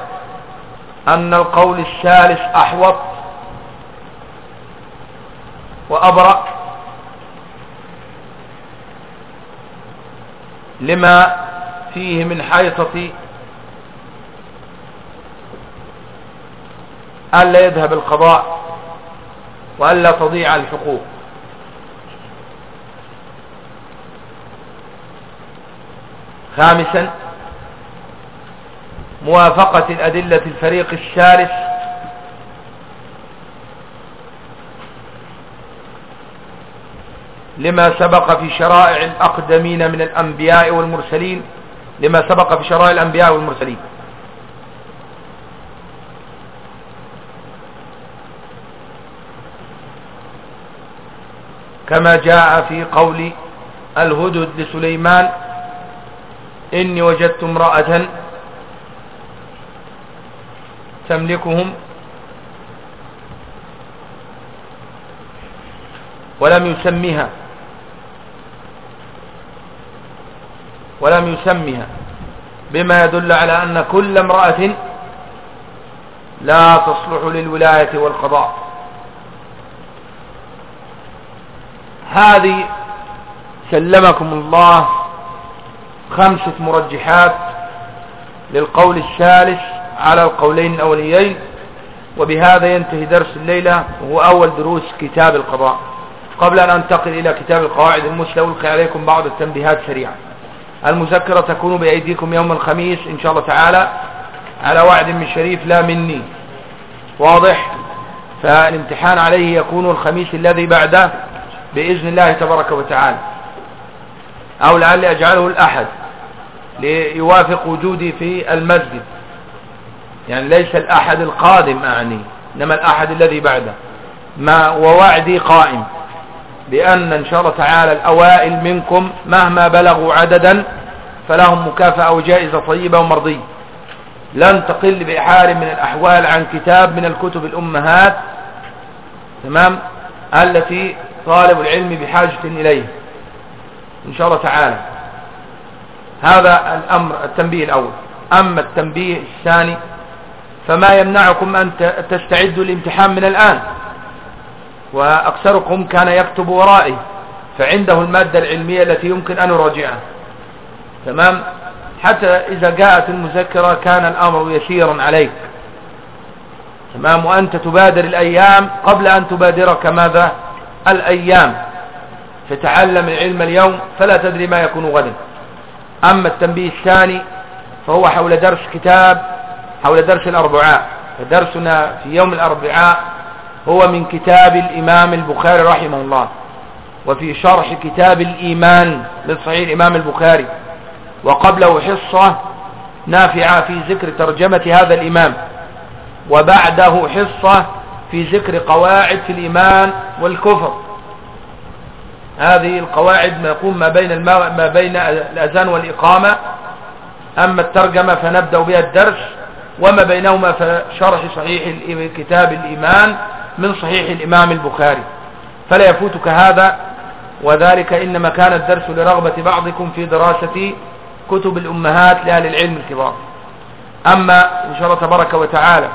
أن القول الثالث أحوط وأبرأ لما فيه من حيطة ألا يذهب القضاء وألا تضيع الحقوق. خامسا موافقة الأدلة الفريق الثالث لما سبق في شرائع الأقدمين من الأنبياء والمرسلين لما سبق في شرائع الأنبياء والمرسلين. كما جاء في قول الهدد لسليمان إني وجدت امرأة تملكهم ولم يسمها ولم يسمها بما يدل على أن كل امرأة لا تصلح للولاية والقضاء. هذه سلمكم الله خمسة مرجحات للقول الثالث على القولين الأوليين وبهذا ينتهي درس الليلة وهو أول دروس كتاب القضاء. قبل أن أنتقل إلى كتاب القواعد المسلى ألقي عليكم بعض التنبيهات سريعة المذكرة تكون بأيديكم يوم الخميس إن شاء الله تعالى على وعد من شريف لا مني. واضح؟ فالامتحان عليه يكون الخميس الذي بعده. بإذن الله تبارك وتعالى. أو لعلي أجعله الأحد ليوافق وجودي في المسجد. يعني ليس الأحد القادم أعني إنما الأحد الذي بعده. ما ووعدي قائم بأن إن شاء الله تعالى الأوائل منكم مهما بلغوا عددا فلهم مكافأة وجائزة طيبة ومرضية. لن تقل بحال من الأحوال عن كتاب من الكتب الأمهات تمام التي طالب العلم بحاجة إليه. إن شاء الله تعالى. هذا الأمر التنبيه الأول. أما التنبيه الثاني فما يمنعكم أن تستعدوا الامتحان من الآن. وأكثركم كان يكتب ورائي فعنده المادة العلمية التي يمكن أن نراجعها تمام؟ حتى إذا جاءت المذكرة كان الأمر يسيرا عليك. تمام؟ وأنت تبادر الأيام قبل أن تبادرك ماذا؟ الأيام فتعلم العلم اليوم فلا تدري ما يكون غدا. أما التنبيه الثاني فهو حول درس كتاب حول درس الأربعاء. فدرسنا في يوم الأربعاء هو من كتاب الإمام البخاري رحمه الله وفي شرح كتاب الإيمان من صحيح الإمام البخاري. وقبله حصة نافعة في ذكر ترجمة هذا الإمام. وبعده حصة في ذكر قواعد في الإيمان والكفر. هذه القواعد ما يقوم ما بين الماء ما بين الأذان والإقامة. أما الترجمة فنبدأ بها الدرس وما بينهما فشرح صحيح كتاب الإيمان من صحيح الإمام البخاري. فلا يفوتك هذا وذلك إنما كان الدرس لرغبة بعضكم في دراسة كتب الأمهات لأهل العلم الكبار. أما إن شاء الله تبارك وتعالى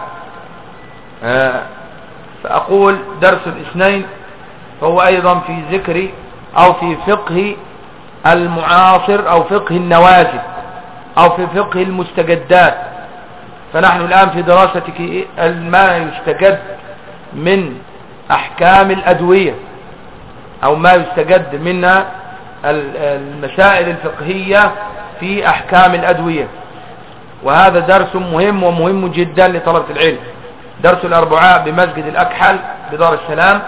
آه، فأقول درس الاثنين فهو أيضا في ذكر أو في فقه المعاصر أو فقه النوازل أو في فقه المستجدات. فنحن الآن في دراسة ما يستجد من أحكام الأدوية أو ما يستجد منها المسائل الفقهية في أحكام الأدوية. وهذا درس مهم ومهم جدا لطلبة العلم. درس الأربعاء بمسجد الأكحل بدار السلام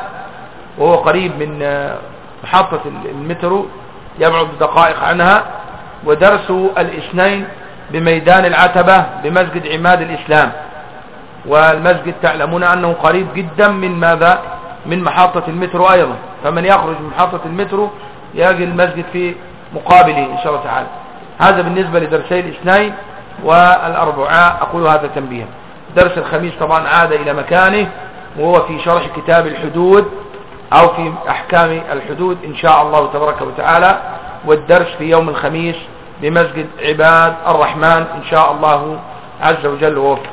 وهو قريب من محطة المترو يبعد دقائق عنها ودرس الاثنين بميدان العتبة بمسجد عماد الإسلام. والمسجد تعلمون أنه قريب جدا من ماذا؟ من محطة المترو أيضا. فمن يخرج من محطة المترو يجي المسجد في مقابله إن شاء الله تعالى. هذا بالنسبة لدرسي الاثنين والأربعاء أقول هذا تنبيها. درس الخميس طبعا عاد إلى مكانه وهو في شرح كتاب الحدود أو في أحكام الحدود إن شاء الله تبارك وتعالى والدرس في يوم الخميس بمسجد عباد الرحمن إن شاء الله عز وجل ووفق.